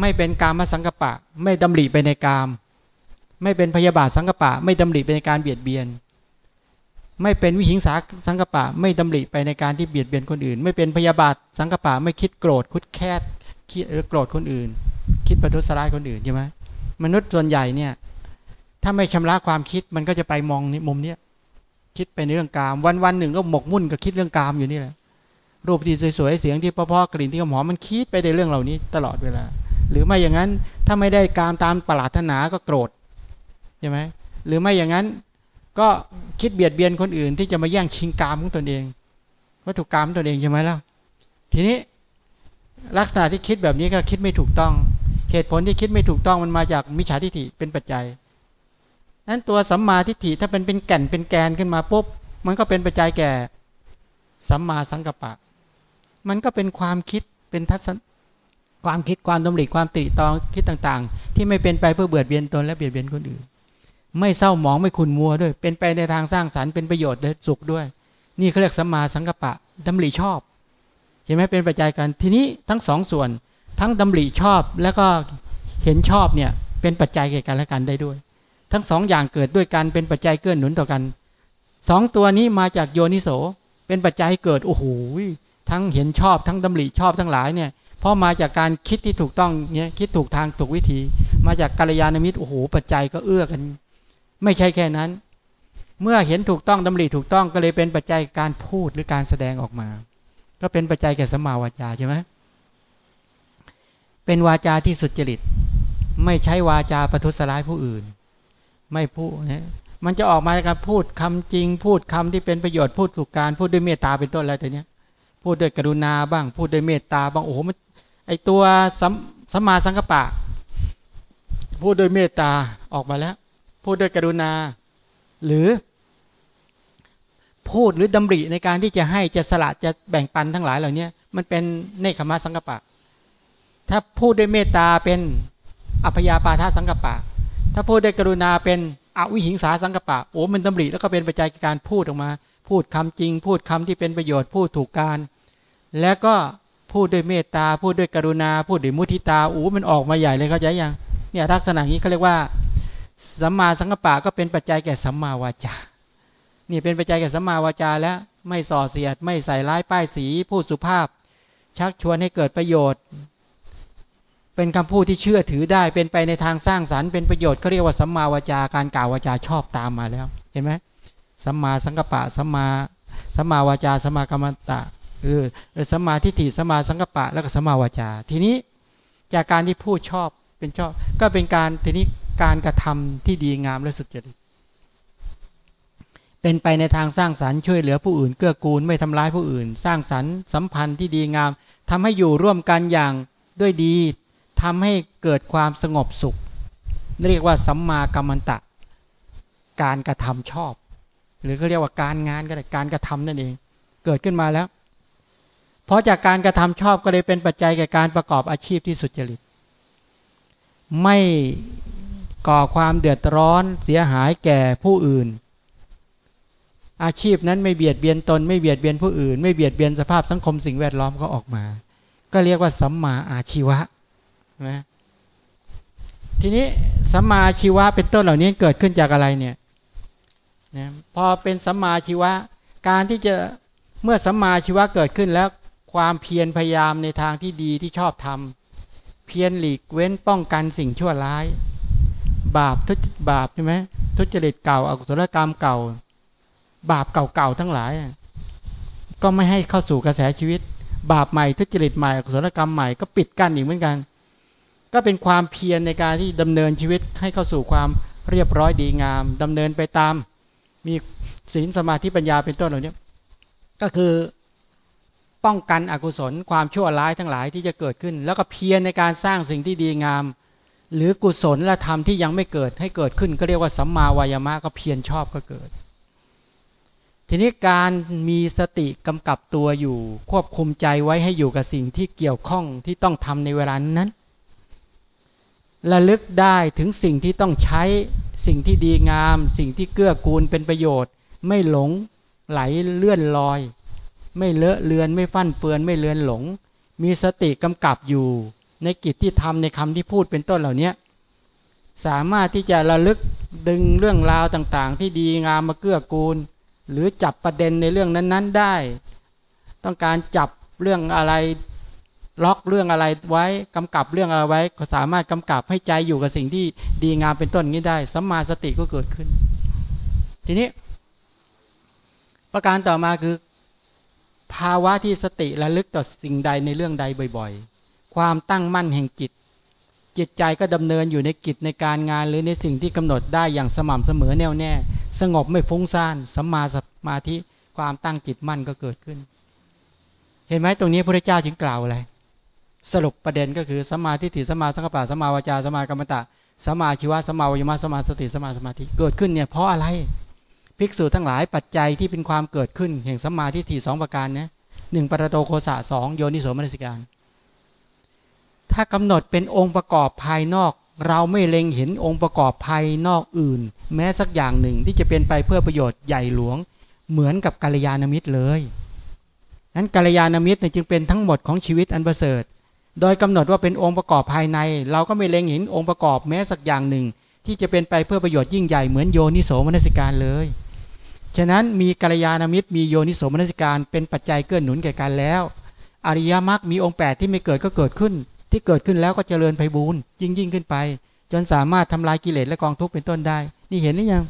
ไม่เป็นกามสังกปะ ไม่ดำริไปในกาม ไม่เป็นพยาบาทสังกปะ ไม่ดำริไปในการเบียดเบียน ไม่เป็นวิหิงสาสังกปะ ไม่ดำริไปในการที่เบียดเบียนคนอื่น ไม่เป็นพยาบาทสังกปะ ไม่คิดโกรธคุดแค้คิดโกรธคนอื่น คิดประทุษร้ายคนอื่นใช่ไหมมนุษย์ส่วนใหญ่เนี่ย ถ้าไม่ชำระความคิดมันก็จะไปมองในมุมเนี้ยคิดไปในเรื่องกาม วันวันหนึ่งก็หมกมุ่นกับคิดเรื่องกามอยู่นี่แหละรูปที่สวยๆเสียงที่พาะๆกลิ่นที่หอมมันคิดไปในเรื่องเหล่านี้ตลอดเวลา หรือไม่อย่างนั้นถ้าไม่ได้การตามปรารถนาก็โกรธใช่ไหมหรือไม่อย่างนั้นก็คิดเบียดเบียนคนอื่นที่จะมาแย่งชิงกามของตนเองวัตถุกรรมตนเองใช่ไหมล่ะทีนี้ลักษณะที่คิดแบบนี้ก็คิดไม่ถูกต้องเหตุผลที่คิดไม่ถูกต้องมันมาจากมิจฉาทิฏฐิเป็นปัจจัย นั้นตัวสัมมาทิฏฐิถ้าเป็นเป็นแก่นเป็นแกนขึ้นมาปุ๊บมันก็เป็นปัจจัยแก่สัมมาสังกัปปะ มันก็เป็นความคิดเป็นทัศนความคิดความดำริความติตองคิดต่างๆ ที่ไม่เป็นไปเพื่อเบียดเบียนตนและเบียดเบียนคนอื่น ไม่เศร้าหมองไม่ขุนมัวด้วย เป็นไปในทางสร้างสรรค์เป็นประโยชน์และสุขด้วย นี่เขาเรียกสัมมาสังกัปปะดำริชอบ เห็นไหมเป็นปัจจัยกันทีนี้ทั้งสองส่วน ทั้งดำริชอบแล้วก็เห็นชอบเนี่ยเป็นปัจจัยแก่กันและกันได้ด้วย ทั้งสองอย่างเกิดด้วยกันเป็นปัจจัยเกื้อหนุนต่อกันสองตัวนี้มาจากโยนิโสเป็นปัจจัยเกิดโอ้โหทั้งเห็นชอบทั้งดำริชอบทั้งหลายเนี่ยเพราะมาจากการคิดที่ถูกต้องเนี่ยคิดถูกทางถูกวิธี มาจากกัลยาณมิตรโอ้โหปัจจัยก็เอื้อกัน ไม่ใช่แค่นั้น เมื่อเห็นถูกต้องดำริถูกต้องก็เลยเป็นปัจจัยการพูดหรือการแสดงออกมา ก็เป็นปัจจัยแก่สมมาวาจาใช่ไหมเป็นวาจาที่สุจริต ไม่ใช้วาจาประทุษร้ายผู้อื่น ไม่พูดนะมันจะออกมาการพูดคำจริง พูดคำที่เป็นประโยชน์พูดถูกการพูดด้วยเมตตาเป็นต้นอะไรแตัวเนี้ย พูดด้วยกรุณาบ้าง พูดด้วยเมตตาบ้างโอ้โหมันไอตัวสัมสมมาสังกปะ พูดด้วยเมตตาออกมาแล้ว พูดด้วยกรุณา หรือ พูดหรือดำริในการที่จะให้จะสละจะแบ่งปันทั้งหลายเหล่านี้มันเป็นเนคขมาสังกปะ ถ้าพูดด้วยเมตตาเป็นอัพยาปาทาสังกปะ ถ้าพูดได้กรุณาเป็นอวิหิงสาสังกปะโอ้มันดำริแล้วก็เป็นปัจจัยการพูดออกมา พูดคำจริง พูดคำที่เป็นประโยชน์พูดถูกการ แล้วก็พูดด้วยเมตตาพูดด้วยกรุณา พูดด้วยมุทิตาโอ้มันออกมาใหญ่เลยเข้าใจยังเนี่ยลักษณะนี้เขาเรียกว่าสัมมาสังกปะก็เป็นปัจจัยแก่สัมมาวาจานี่เป็นปัจจัยแก่สัมมาวาจาแล้วไม่ส่อเสียด ไม่ใส่ร้ายป้ายสี พูดสุภาพ ชักชวนให้เกิดประโยชน์ เป็นคำพูดที่เชื่อถือได้ เป็นไปในทางสร้างสรรค์เป็นประโยชน์เขาเรียกว่าสัมมาวาจาการกล่าววาจาชอบตามมาแล้ว เห็นไหมสัมมาสังกปะสัมมาสัมมาวาจาสัมมากรรมตะหรือสัมมาทิฏฐิสัมมาสังกปะแล้วก็สัมมาวาจา ทีนี้จากการที่พูดชอบเป็นชอบ ก็เป็นการทีนี้การกระทำที่ดีงามและสุจริตเป็นไปในทางสร้างสรรค์ช่วยเหลือผู้อื่นเกื้อกูลไม่ทำร้ายผู้อื่น สร้างสรรค์สัมพันธ์ที่ดีงามทำให้อยู่ร่วมกันอย่างด้วยดี ทำให้เกิดความสงบสุข เรียกว่าสัมมากัมมันตะ การกระทำชอบ หรือเขาเรียกว่าการงานก็ได้การกระทำนั่นเอง เกิดขึ้นมาแล้ว เพราะจากการกระทำชอบก็เลยเป็นปัจจัยแก่การประกอบอาชีพที่สุจริต ไม่ก่อความเดือดร้อนเสียหายแก่ผู้อื่น อาชีพนั้นไม่เบียดเบียนตน ไม่เบียดเบียนผู้อื่น ไม่เบียดเบียนสภาพสังคมสิ่งแวดล้อมก็ออกมา ก็เรียกว่าสัมมาอาชีวะ นะทีนี้สัมมาชีวะเป็นต้นเหล่านี้เกิดขึ้นจากอะไรเนี่ยนะพอเป็นสัมมาชีวะ การที่จะเมื่อสัมมาอาชีวะเกิดขึ้นแล้วความเพียรพยายามในทางที่ดีที่ชอบทำเพียรหลีกเว้นป้องกันสิ่งชั่วร้าย บาปทุจบาปใช่ไหมทุจริตเก่าอกุศลกรรมเก่า บาปเก่าๆทั้งหลาย ก็ไม่ให้เข้าสู่กระแสชีวิต บาปใหม่ทุจริตใหม่อกุศลกรรมใหม่ก็ปิดกั้นอีกเหมือนกัน ก็เป็นความเพียรในการที่ดำเนินชีวิตให้เข้าสู่ความเรียบร้อยดีงามดำเนินไปตาม มีศีลสมาธิปัญญาเป็นต้นเหล่านี้ก็คือป้องกันอกุศลความชั่วร้ายทั้งหลายที่จะเกิดขึ้น แล้วก็เพียรในการสร้างสิ่งที่ดีงาม หรือกุศลและธรรมที่ยังไม่เกิดให้เกิดขึ้น ก็เรียกว่าสัมมาวายามะก็เพียรชอบก็เกิด ทีนี้การมีสติกำกับตัวอยู่ ควบคุมใจไว้ให้อยู่กับสิ่งที่เกี่ยวข้องที่ต้องทำในเวลานั้น ระลึกได้ถึงสิ่งที่ต้องใช้สิ่งที่ดีงาม สิ่งที่เกื้อกูลเป็นประโยชน์ ไม่หลงไหลเลื่อนลอย ไม่เลอะเลือนไม่ฟั่นเฟือนไม่เลือนหลง มีสติกำกับอยู่ ในกิจที่ทำในคำที่พูดเป็นต้นเหล่านี้สามารถที่จะระลึกดึงเรื่องราวต่างๆ ที่ดีงามมาเกื้อกูล หรือจับประเด็นในเรื่องนั้นๆได้ ต้องการจับเรื่องอะไร ล็อกเรื่องอะไรไว้กำกับเรื่องอะไรไว้ ก็สามารถกำกับให้ใจอยู่กับสิ่งที่ดีงามเป็นต้นนี้ได้สัมมาสติก็เกิดขึ้น ทีนี้ ประการต่อมาคือ ภาวะที่สติระลึกต่อสิ่งใดในเรื่องใดบ่อย ๆ ความตั้งมั่นแห่งจิต จิตใจก็ดำเนินอยู่ในกิจในการงานหรือในสิ่งที่กำหนดได้อย่างสม่ำเสมอแน่วแน่ สงบไม่ฟุ้งซ่านสัมมาสมาธิความตั้งจิตมั่นก็เกิดขึ้น เห็นไหมตรงนี้พระเจ้าจึงกล่าวอะไร สรุปประเด็นก็คือสมาธิถิสมาสังกปะสมาวาจาสมากรรมตะสมมาชีวะสมมาวิมารสมาสติสมมาสมาธิเกิดขึ้นเนี่ยเพราะอะไรภิกษุทั้งหลายปัจจัยที่เป็นความเกิดขึ้นแห่งสัมมาทิฏฐิสองประการนะหนึ่งปรโตโคสะสองโยนิโสมนสิการ ถ้ากำหนดเป็นองค์ประกอบภายนอก เราไม่เล็งเห็นองค์ประกอบภายนอกอื่น แม้สักอย่างหนึ่งที่จะเป็นไปเพื่อประโยชน์ใหญ่หลวง เหมือนกับกัลยาณมิตรเลยนั้นกัลยาณมิตรเนี่ยจึงเป็นทั้งหมดของชีวิตอันประเสริฐ โดยกำหนดว่าเป็นองค์ประกอบภายใน เราก็ไม่เล็งเห็นองค์ประกอบแม้สักอย่างหนึ่ง ที่จะเป็นไปเพื่อประโยชน์ยิ่งใหญ่เหมือนโยนิโสมนสิการเลย ฉะนั้นมีกัลยาณมิตรมีโยนิโสมนสิการเป็นปัจจัยเกื้อหนุนแก่กันแล้ว อริยมรรคมีองค์ 8 ที่ไม่เกิดก็เกิดขึ้น ที่เกิดขึ้นแล้วก็เจริญไพบูรณ์ยิ่งยิ่งขึ้นไป จนสามารถทำลายกิเลสและกองทุกข์เป็นต้นได้ นี่เห็นหรือยัง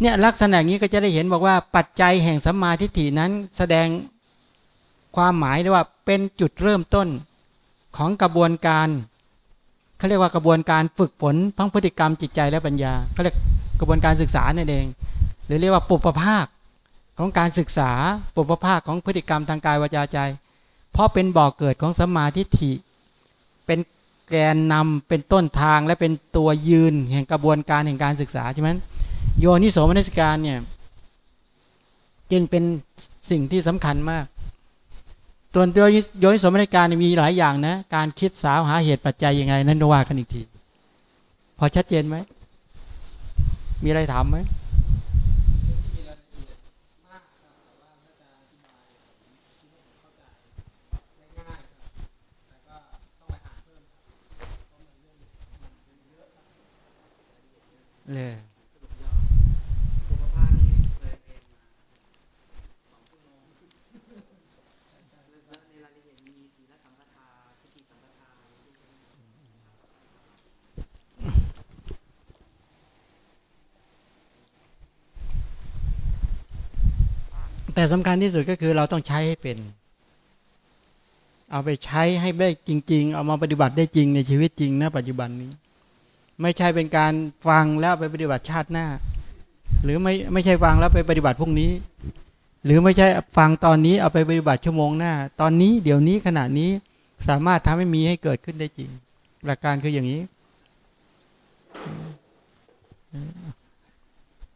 เนี่ยลักษณะนี้ก็จะได้เห็นบอกว่าปัจจัยแห่งสัมมาทิฏฐินั้นแสดงความหมายว่า เป็นจุดเริ่มต้นของกระบวนการเขาเรียกว่ากระบวนการฝึกฝนทั้งพฤติกรรมจิตใจและปัญญาเขาเรียกกระบวนการศึกษานั่นเอง หรือเรียกว่าปุปภาคของการศึกษาปุปภาคของพฤติกรรมทางกายวาจาใจ เพราะเป็นบ่อกเกิดของสัมมาทิฏฐิ เป็นแกนนำเป็นต้นทางและเป็นตัวยืนแห่งกระบวนการแห่งการศึกษาใช่ไหมโยนิโสมนสิการเนี่ยจึงเป็นสิ่งที่สำคัญมาก ตัวนโยนิสมนการมีหลายอย่างนะ การคิดสาวหาเหตุปัจจัยยังไง นั้นว่ากันอีกที พอชัดเจนไหม มีอะไรถามไหมเลย แต่สำคัญที่สุดก็คือเราต้องใช้ให้เป็น เอาไปใช้ให้ได้จริง ๆ เอามาปฏิบัติได้จริงในชีวิตจริงนะปัจจุบันนี้ ไม่ใช่เป็นการฟังแล้วไปปฏิบัติชาติหน้า หรือไม่ไม่ใช่ฟังแล้วไปปฏิบัติพรุ่งนี้ หรือไม่ใช่ฟังตอนนี้เอาไปปฏิบัติชั่วโมงหน้า ตอนนี้เดี๋ยวนี้ขณะนี้สามารถทำให้มีให้เกิดขึ้นได้จริง หลักการคืออย่างนี้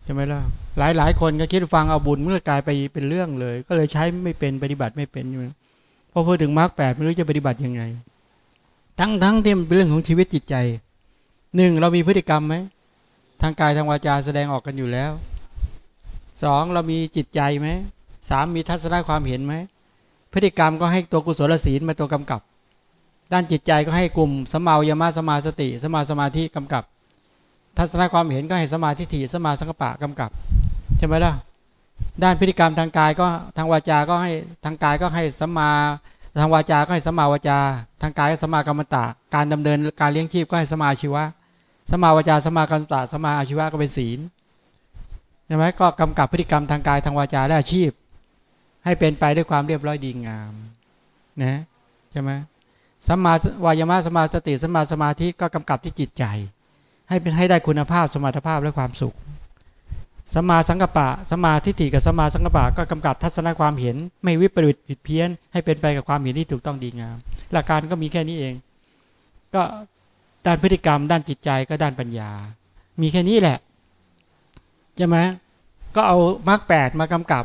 ใช่ไหมล่ะหลายหลายคนก็คิดฟังเอาบุญเมื่อกลายไปเป็นเรื่องเลย ก็เลยใช้ไม่เป็นปฏิบัติไม่เป็นอยู่พอพูดถึงมรรคแปดไม่รู้จะปฏิบัติยังไง ทั้งทั้งที่มันเป็นเรื่องของชีวิตจิตใจหนึ่งเรามีพฤติกรรมไหมทางกายทางวาจาแสดงออกกันอยู่แล้วสองเรามีจิตใจไหมสามมีทัศนความเห็นไหมพฤติกรรมก็ให้ตัวกุศลศีลมาตัวกำกับ ด้านจิตใจก็ให้กลุ่มสมาวยามาสมาสติ สมาสมาธิกำกับ ทัศนความเห็นก็ให้สมาธิฐิสมาสังกปะกำกับใช่ไหมล่ะด้านพฤติกรรมทางกายก็ทางวาจาก็ให้ทางกายก็ให้สมาทางวาจาก็ให้สมาวาจา ทางกายก็สมากรรมตะ การดำเนินการเลี้ยงชีพก็ให้สมาชีวะ สมาวาจาสมากรรมตะสมาอาชีวะก็เป็นศีลใช่ไหมก็กำกับพฤติกรรมทางกายทางวาจาและอาชีพ ให้เป็นไปด้วยความเรียบร้อยดีงามนะใช่ไหมสมาวายามะสมาสติสมาสมาธิก็กำกับที่จิตใจ ให้เป็นให้ได้คุณภาพสมรรถภาพและความสุขสมาสังกปะสมาทิฏฐิกับสมาสังกปะก็กำกับทัศนความเห็น ไม่วิปริตผิดเพี้ยน ให้เป็นไปกับความเห็นที่ถูกต้องดีงาม หลักการก็มีแค่นี้เอง ก็ด้านพฤติกรรม ด้านจิตใจก็ด้านปัญญา มีแค่นี้แหละใช่ไหมก็เอามรรคแปดมากำกับ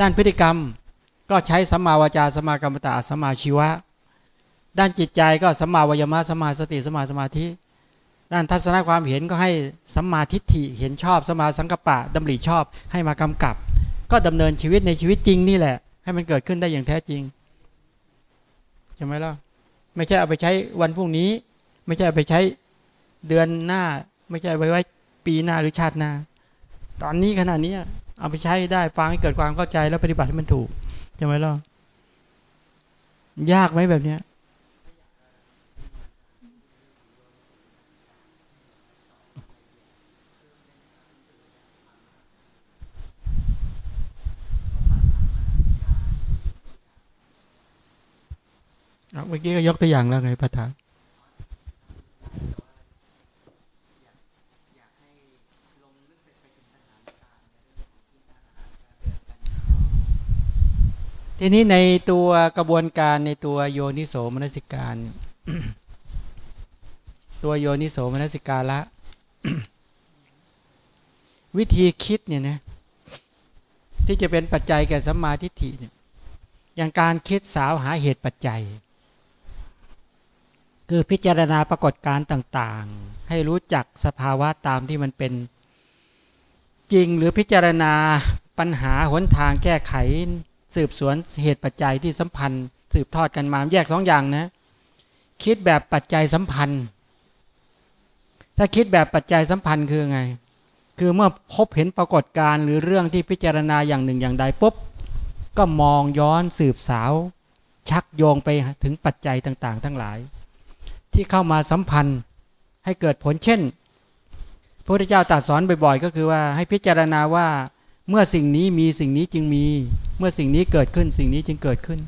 ด้านพฤติกรรม ก็ใช้สัมมาวาจาสมากรรมตาสมาชีวะ ด้านจิตใจก็สัมมาวายมะสมาสติสมาสมาธิ ด้านทัศนความเห็นก็ให้สัมมาทิฏฐิเห็นชอบสัมมาสังกัปปะดำริชอบให้มากำกับ ก็ดำเนินชีวิตในชีวิตจริงนี่แหละ ให้มันเกิดขึ้นได้อย่างแท้จริงใช่ไหมล่ะไม่ใช่เอาไปใช้วันพรุ่งนี้ ไม่ใช่เอาไปใช้เดือนหน้า ไม่ใช่ไว้ไว้ปีหน้าหรือชาติหน้า ตอนนี้ขณะนี้เอาไปใช้ได้ฟังให้เกิดความเข้าใจแล้วปฏิบัติให้มันถูกใช่ไหมล่ะยากไหมแบบเนี้ย เมื่อกี้ก็ยกตัวอย่างแล้วไงพระธาทีนี้ในตัวกระบวนการในตัวโยนิโสมนสิการ ตัวโยนิโสมนสิการะวิธีคิดเนี่ยนะที่จะเป็นปัจจัยแก่สัมมาทิฏฐิเนี่ยอย่างการคิดสาวหาเหตุปัจจัย คือพิจารณาปรากฏการณ์ต่างๆ ให้รู้จักสภาวะตามที่มันเป็น จริงหรือพิจารณาปัญหาหนทางแก้ไข สืบสวนเหตุปัจจัยที่สัมพันธ์ สืบทอดกันมาแยกสองอย่างนะคิดแบบปัจจัยสัมพันธ์ ถ้าคิดแบบปัจจัยสัมพันธ์คือไง คือเมื่อพบเห็นปรากฏการณ์หรือเรื่องที่พิจารณาอย่างหนึ่งอย่างใดปุ๊บก็มองย้อนสืบสาว ชักโยงไปถึงปัจจัยต่างๆ ทั้งหลาย ที่เข้ามาสัมพันธ์ให้เกิดผลเช่น พระพุทธเจ้าตรัสสอนบ่อยๆ ก็คือว่าให้พิจารณาว่าเมื่อสิ่งนี้มีสิ่งนี้จึงมี เมื่อสิ่งนี้เกิดขึ้นสิ่งนี้จึงเกิดขึ้น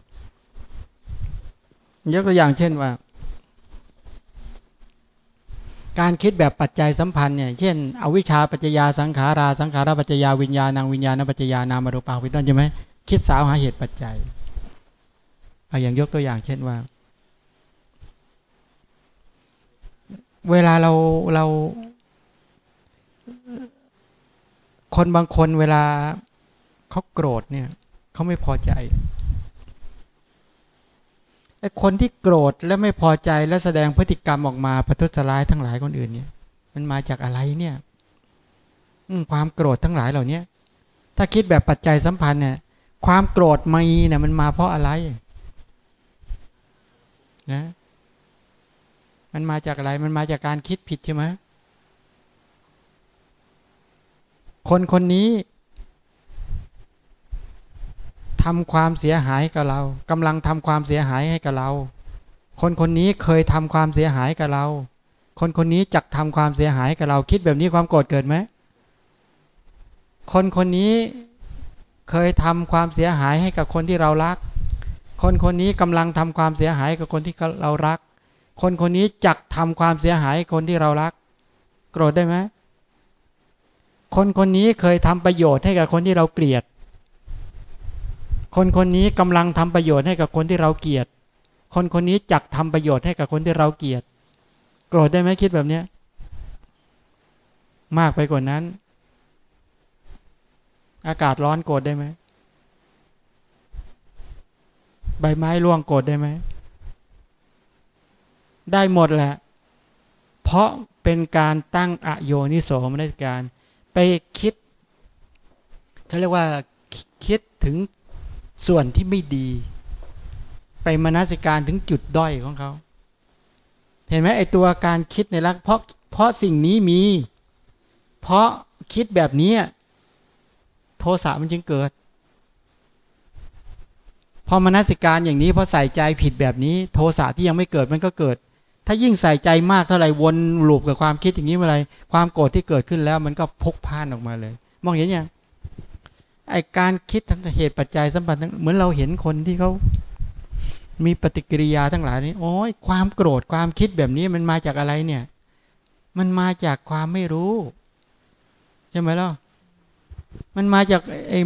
ยกตัวอย่างเช่นว่า การคิดแบบปัจจัยสัมพันธ์เนี่ยเช่น อวิชชาปัจจยาสังขาราสังขาราปัจจยาวิญญาณังวิญญาณปัจจยานามรูปาวิต้นใช่ไหมคิดสาวหาเหตุปัจจัยเอาอย่างยกตัวอย่างเช่นว่า เวลาเราเรา คนบางคนเวลาเขาโกรธเนี่ยเขาไม่พอใจไอ้คนที่โกรธและไม่พอใจและแสดงพฤติกรรมออกมาประทุษร้ายทั้งหลายคนอื่นเนี่ย มันมาจากอะไรเนี่ยความโกรธทั้งหลายเหล่านี้ถ้าคิดแบบปัจจัยสัมพันธ์เนี่ย ความโกรธมีเนี่ยมันมาเพราะอะไรนะ มันมาจากอะไร มันมาจากการคิดผิดใช่ไหมคนคนนี้ทำความเสียหายกับเรากำลังทำความเสียหายให้กับเรา คนคนนี้เคยทำความเสียหายกับเรา คนคนนี้จักทำความเสียหายกับเรา คิดแบบนี้ความโกรธเกิดไหมคนคนนี้เคยทำความเสียหายให้กับคนที่เรารัก คนคนนี้กำลังทำความเสียหายกับคนที่เรารัก คนคนนี้จักทำความเสียหายคนที่เรารัก โกรธได้ไหมคนคนนี้เคยทำประโยชน์ให้กับคนที่เราเกลียด คนคนนี้กำลังทำประโยชน์ให้กับคนที่เราเกลียด คนคนนี้จักทำประโยชน์ให้กับคนที่เราเกลียด โกรธได้ไหมคิดแบบนี้มากไปกว่านั้น อากาศร้อนโกรธได้ไหม ใบไม้ร่วงโกรธได้ไหม ได้หมดแหละ เพราะเป็นการตั้งอโยนิโสมนสการ ไปคิดเขาเรียกว่าคิดถึงส่วนที่ไม่ดี ไปมนสิการถึงจุดด้อยของเขา เห็นไหมไอตัวการคิดในรักเพราะเพราะสิ่งนี้มี เพราะคิดแบบนี้โทสะมันจึงเกิด พอมนสิการอย่างนี้พอใส่ใจผิดแบบนี้ โทสะที่ยังไม่เกิดมันก็เกิด ถ้ายิ่งใส่ใจมากเท่าไหร่วนหลูบกับความคิดอย่างนี้เมื่อไรความโกรธที่เกิดขึ้นแล้ว มันก็พกพ่านออกมาเลย มองเห็นยังไอการคิดทั้งเหตุปัจจัยสัมพันธ์เหมือนเราเห็นคนที่เขามีปฏิกิริยาทั้งหลายนี้โอ้ยความโกรธความคิดแบบนี้มันมาจากอะไรเนี่ย มันมาจากความไม่รู้ ใช่ไหมล่ะมันมาจากไอ้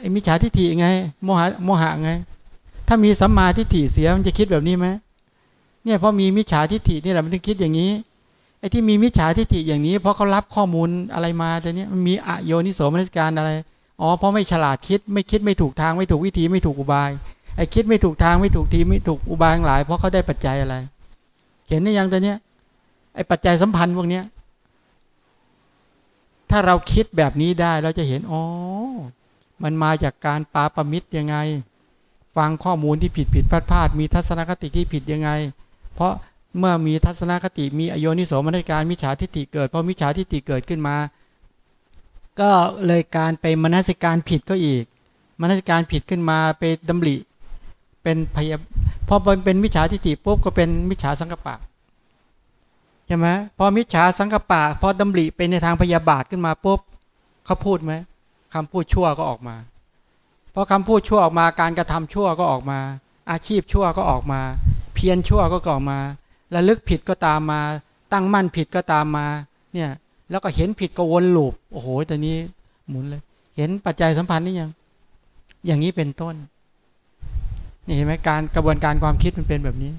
ไอ้มิจฉาทิฏฐิไงโมหะโมหะไง ถ้ามีสัมมาทิฏฐิเสียมันจะคิดแบบนี้ไหม เนี่ยเพราะมีมิจฉาทิฏฐินี่แหละมันถึงคิดอย่างนี้ไอ้ที่มีมิจฉาทิฏฐิอย่างนี้ เพราะเขารับข้อมูลอะไรมาแต่เนี้ยมันมีอโยนิโสมนสการอะไรอ๋อเพราะไม่ฉลาดคิดไม่คิดไม่ถูกทางไม่ถูกวิธีไม่ถูกอุบายไอ้คิดไม่ถูกทางไม่ถูกทีไม่ถูกอุบายหลาย เพราะเขาได้ปัจจัยอะไร เห็นได้ยังแตัวเนี้ยไอ้ปัจจัยสัมพันธ์พวกเนี้ยถ้าเราคิดแบบนี้ได้เราจะเห็นอ๋อมันมาจากการปาปมิตรยังไง ฟังข้อมูลที่ผิดผิดพลาดพลาดมีทัศนคติที่ผิดยังไง เพราะเมื่อมีทัศนคติมีอโยนิโสมนสิการมิจฉาทิฏฐิเกิดเพราะมิจฉาทิฏฐิเกิดขึ้นมา ก็เลยการไปมนสิการผิดก็อีกมนสิการผิดขึ้นมาไปดำริเป็นพยาพอเป็นมิจฉาทิฏฐิปุ๊บก็เป็นมิจฉาสังกปะใช่ไหมพอมิจฉาสังกปะพอดำริไปในทางพยาบาทขึ้นมาปุ๊บเขาพูดไหมคำพูดชั่วก็ออกมาพอคำพูดชั่วออกมาการกระทำชั่วก็ออกมา อาชีพชั่วก็ออกมา เพียรชั่วก็ก่อมาระลึกผิดก็ตามมา ตั้งมั่นผิดก็ตามมาเนี่ยแล้วก็เห็นผิดก็วนลูปโอ้โหตอนนี้หมุนเลย เห็นปัจจัยสัมพันธ์นี่ยัง อย่างนี้เป็นต้นนี่เห็นไหมการกระบวนการความคิดมันเป็นแบบนี้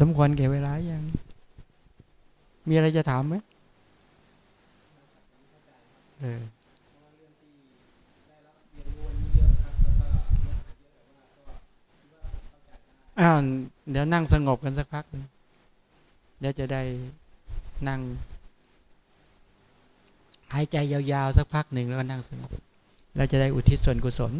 สมควรแก่เวลายัง มีอะไรจะถามไหมเออ อ้าวเดี๋ยวนั่งสงบกันสักพักหนึ่งเดี๋ยวจะได้นั่ง หายใจยาวๆสักพักหนึ่งแล้วก็นั่งสงบเราจะได้อุทิศส่วนกุศล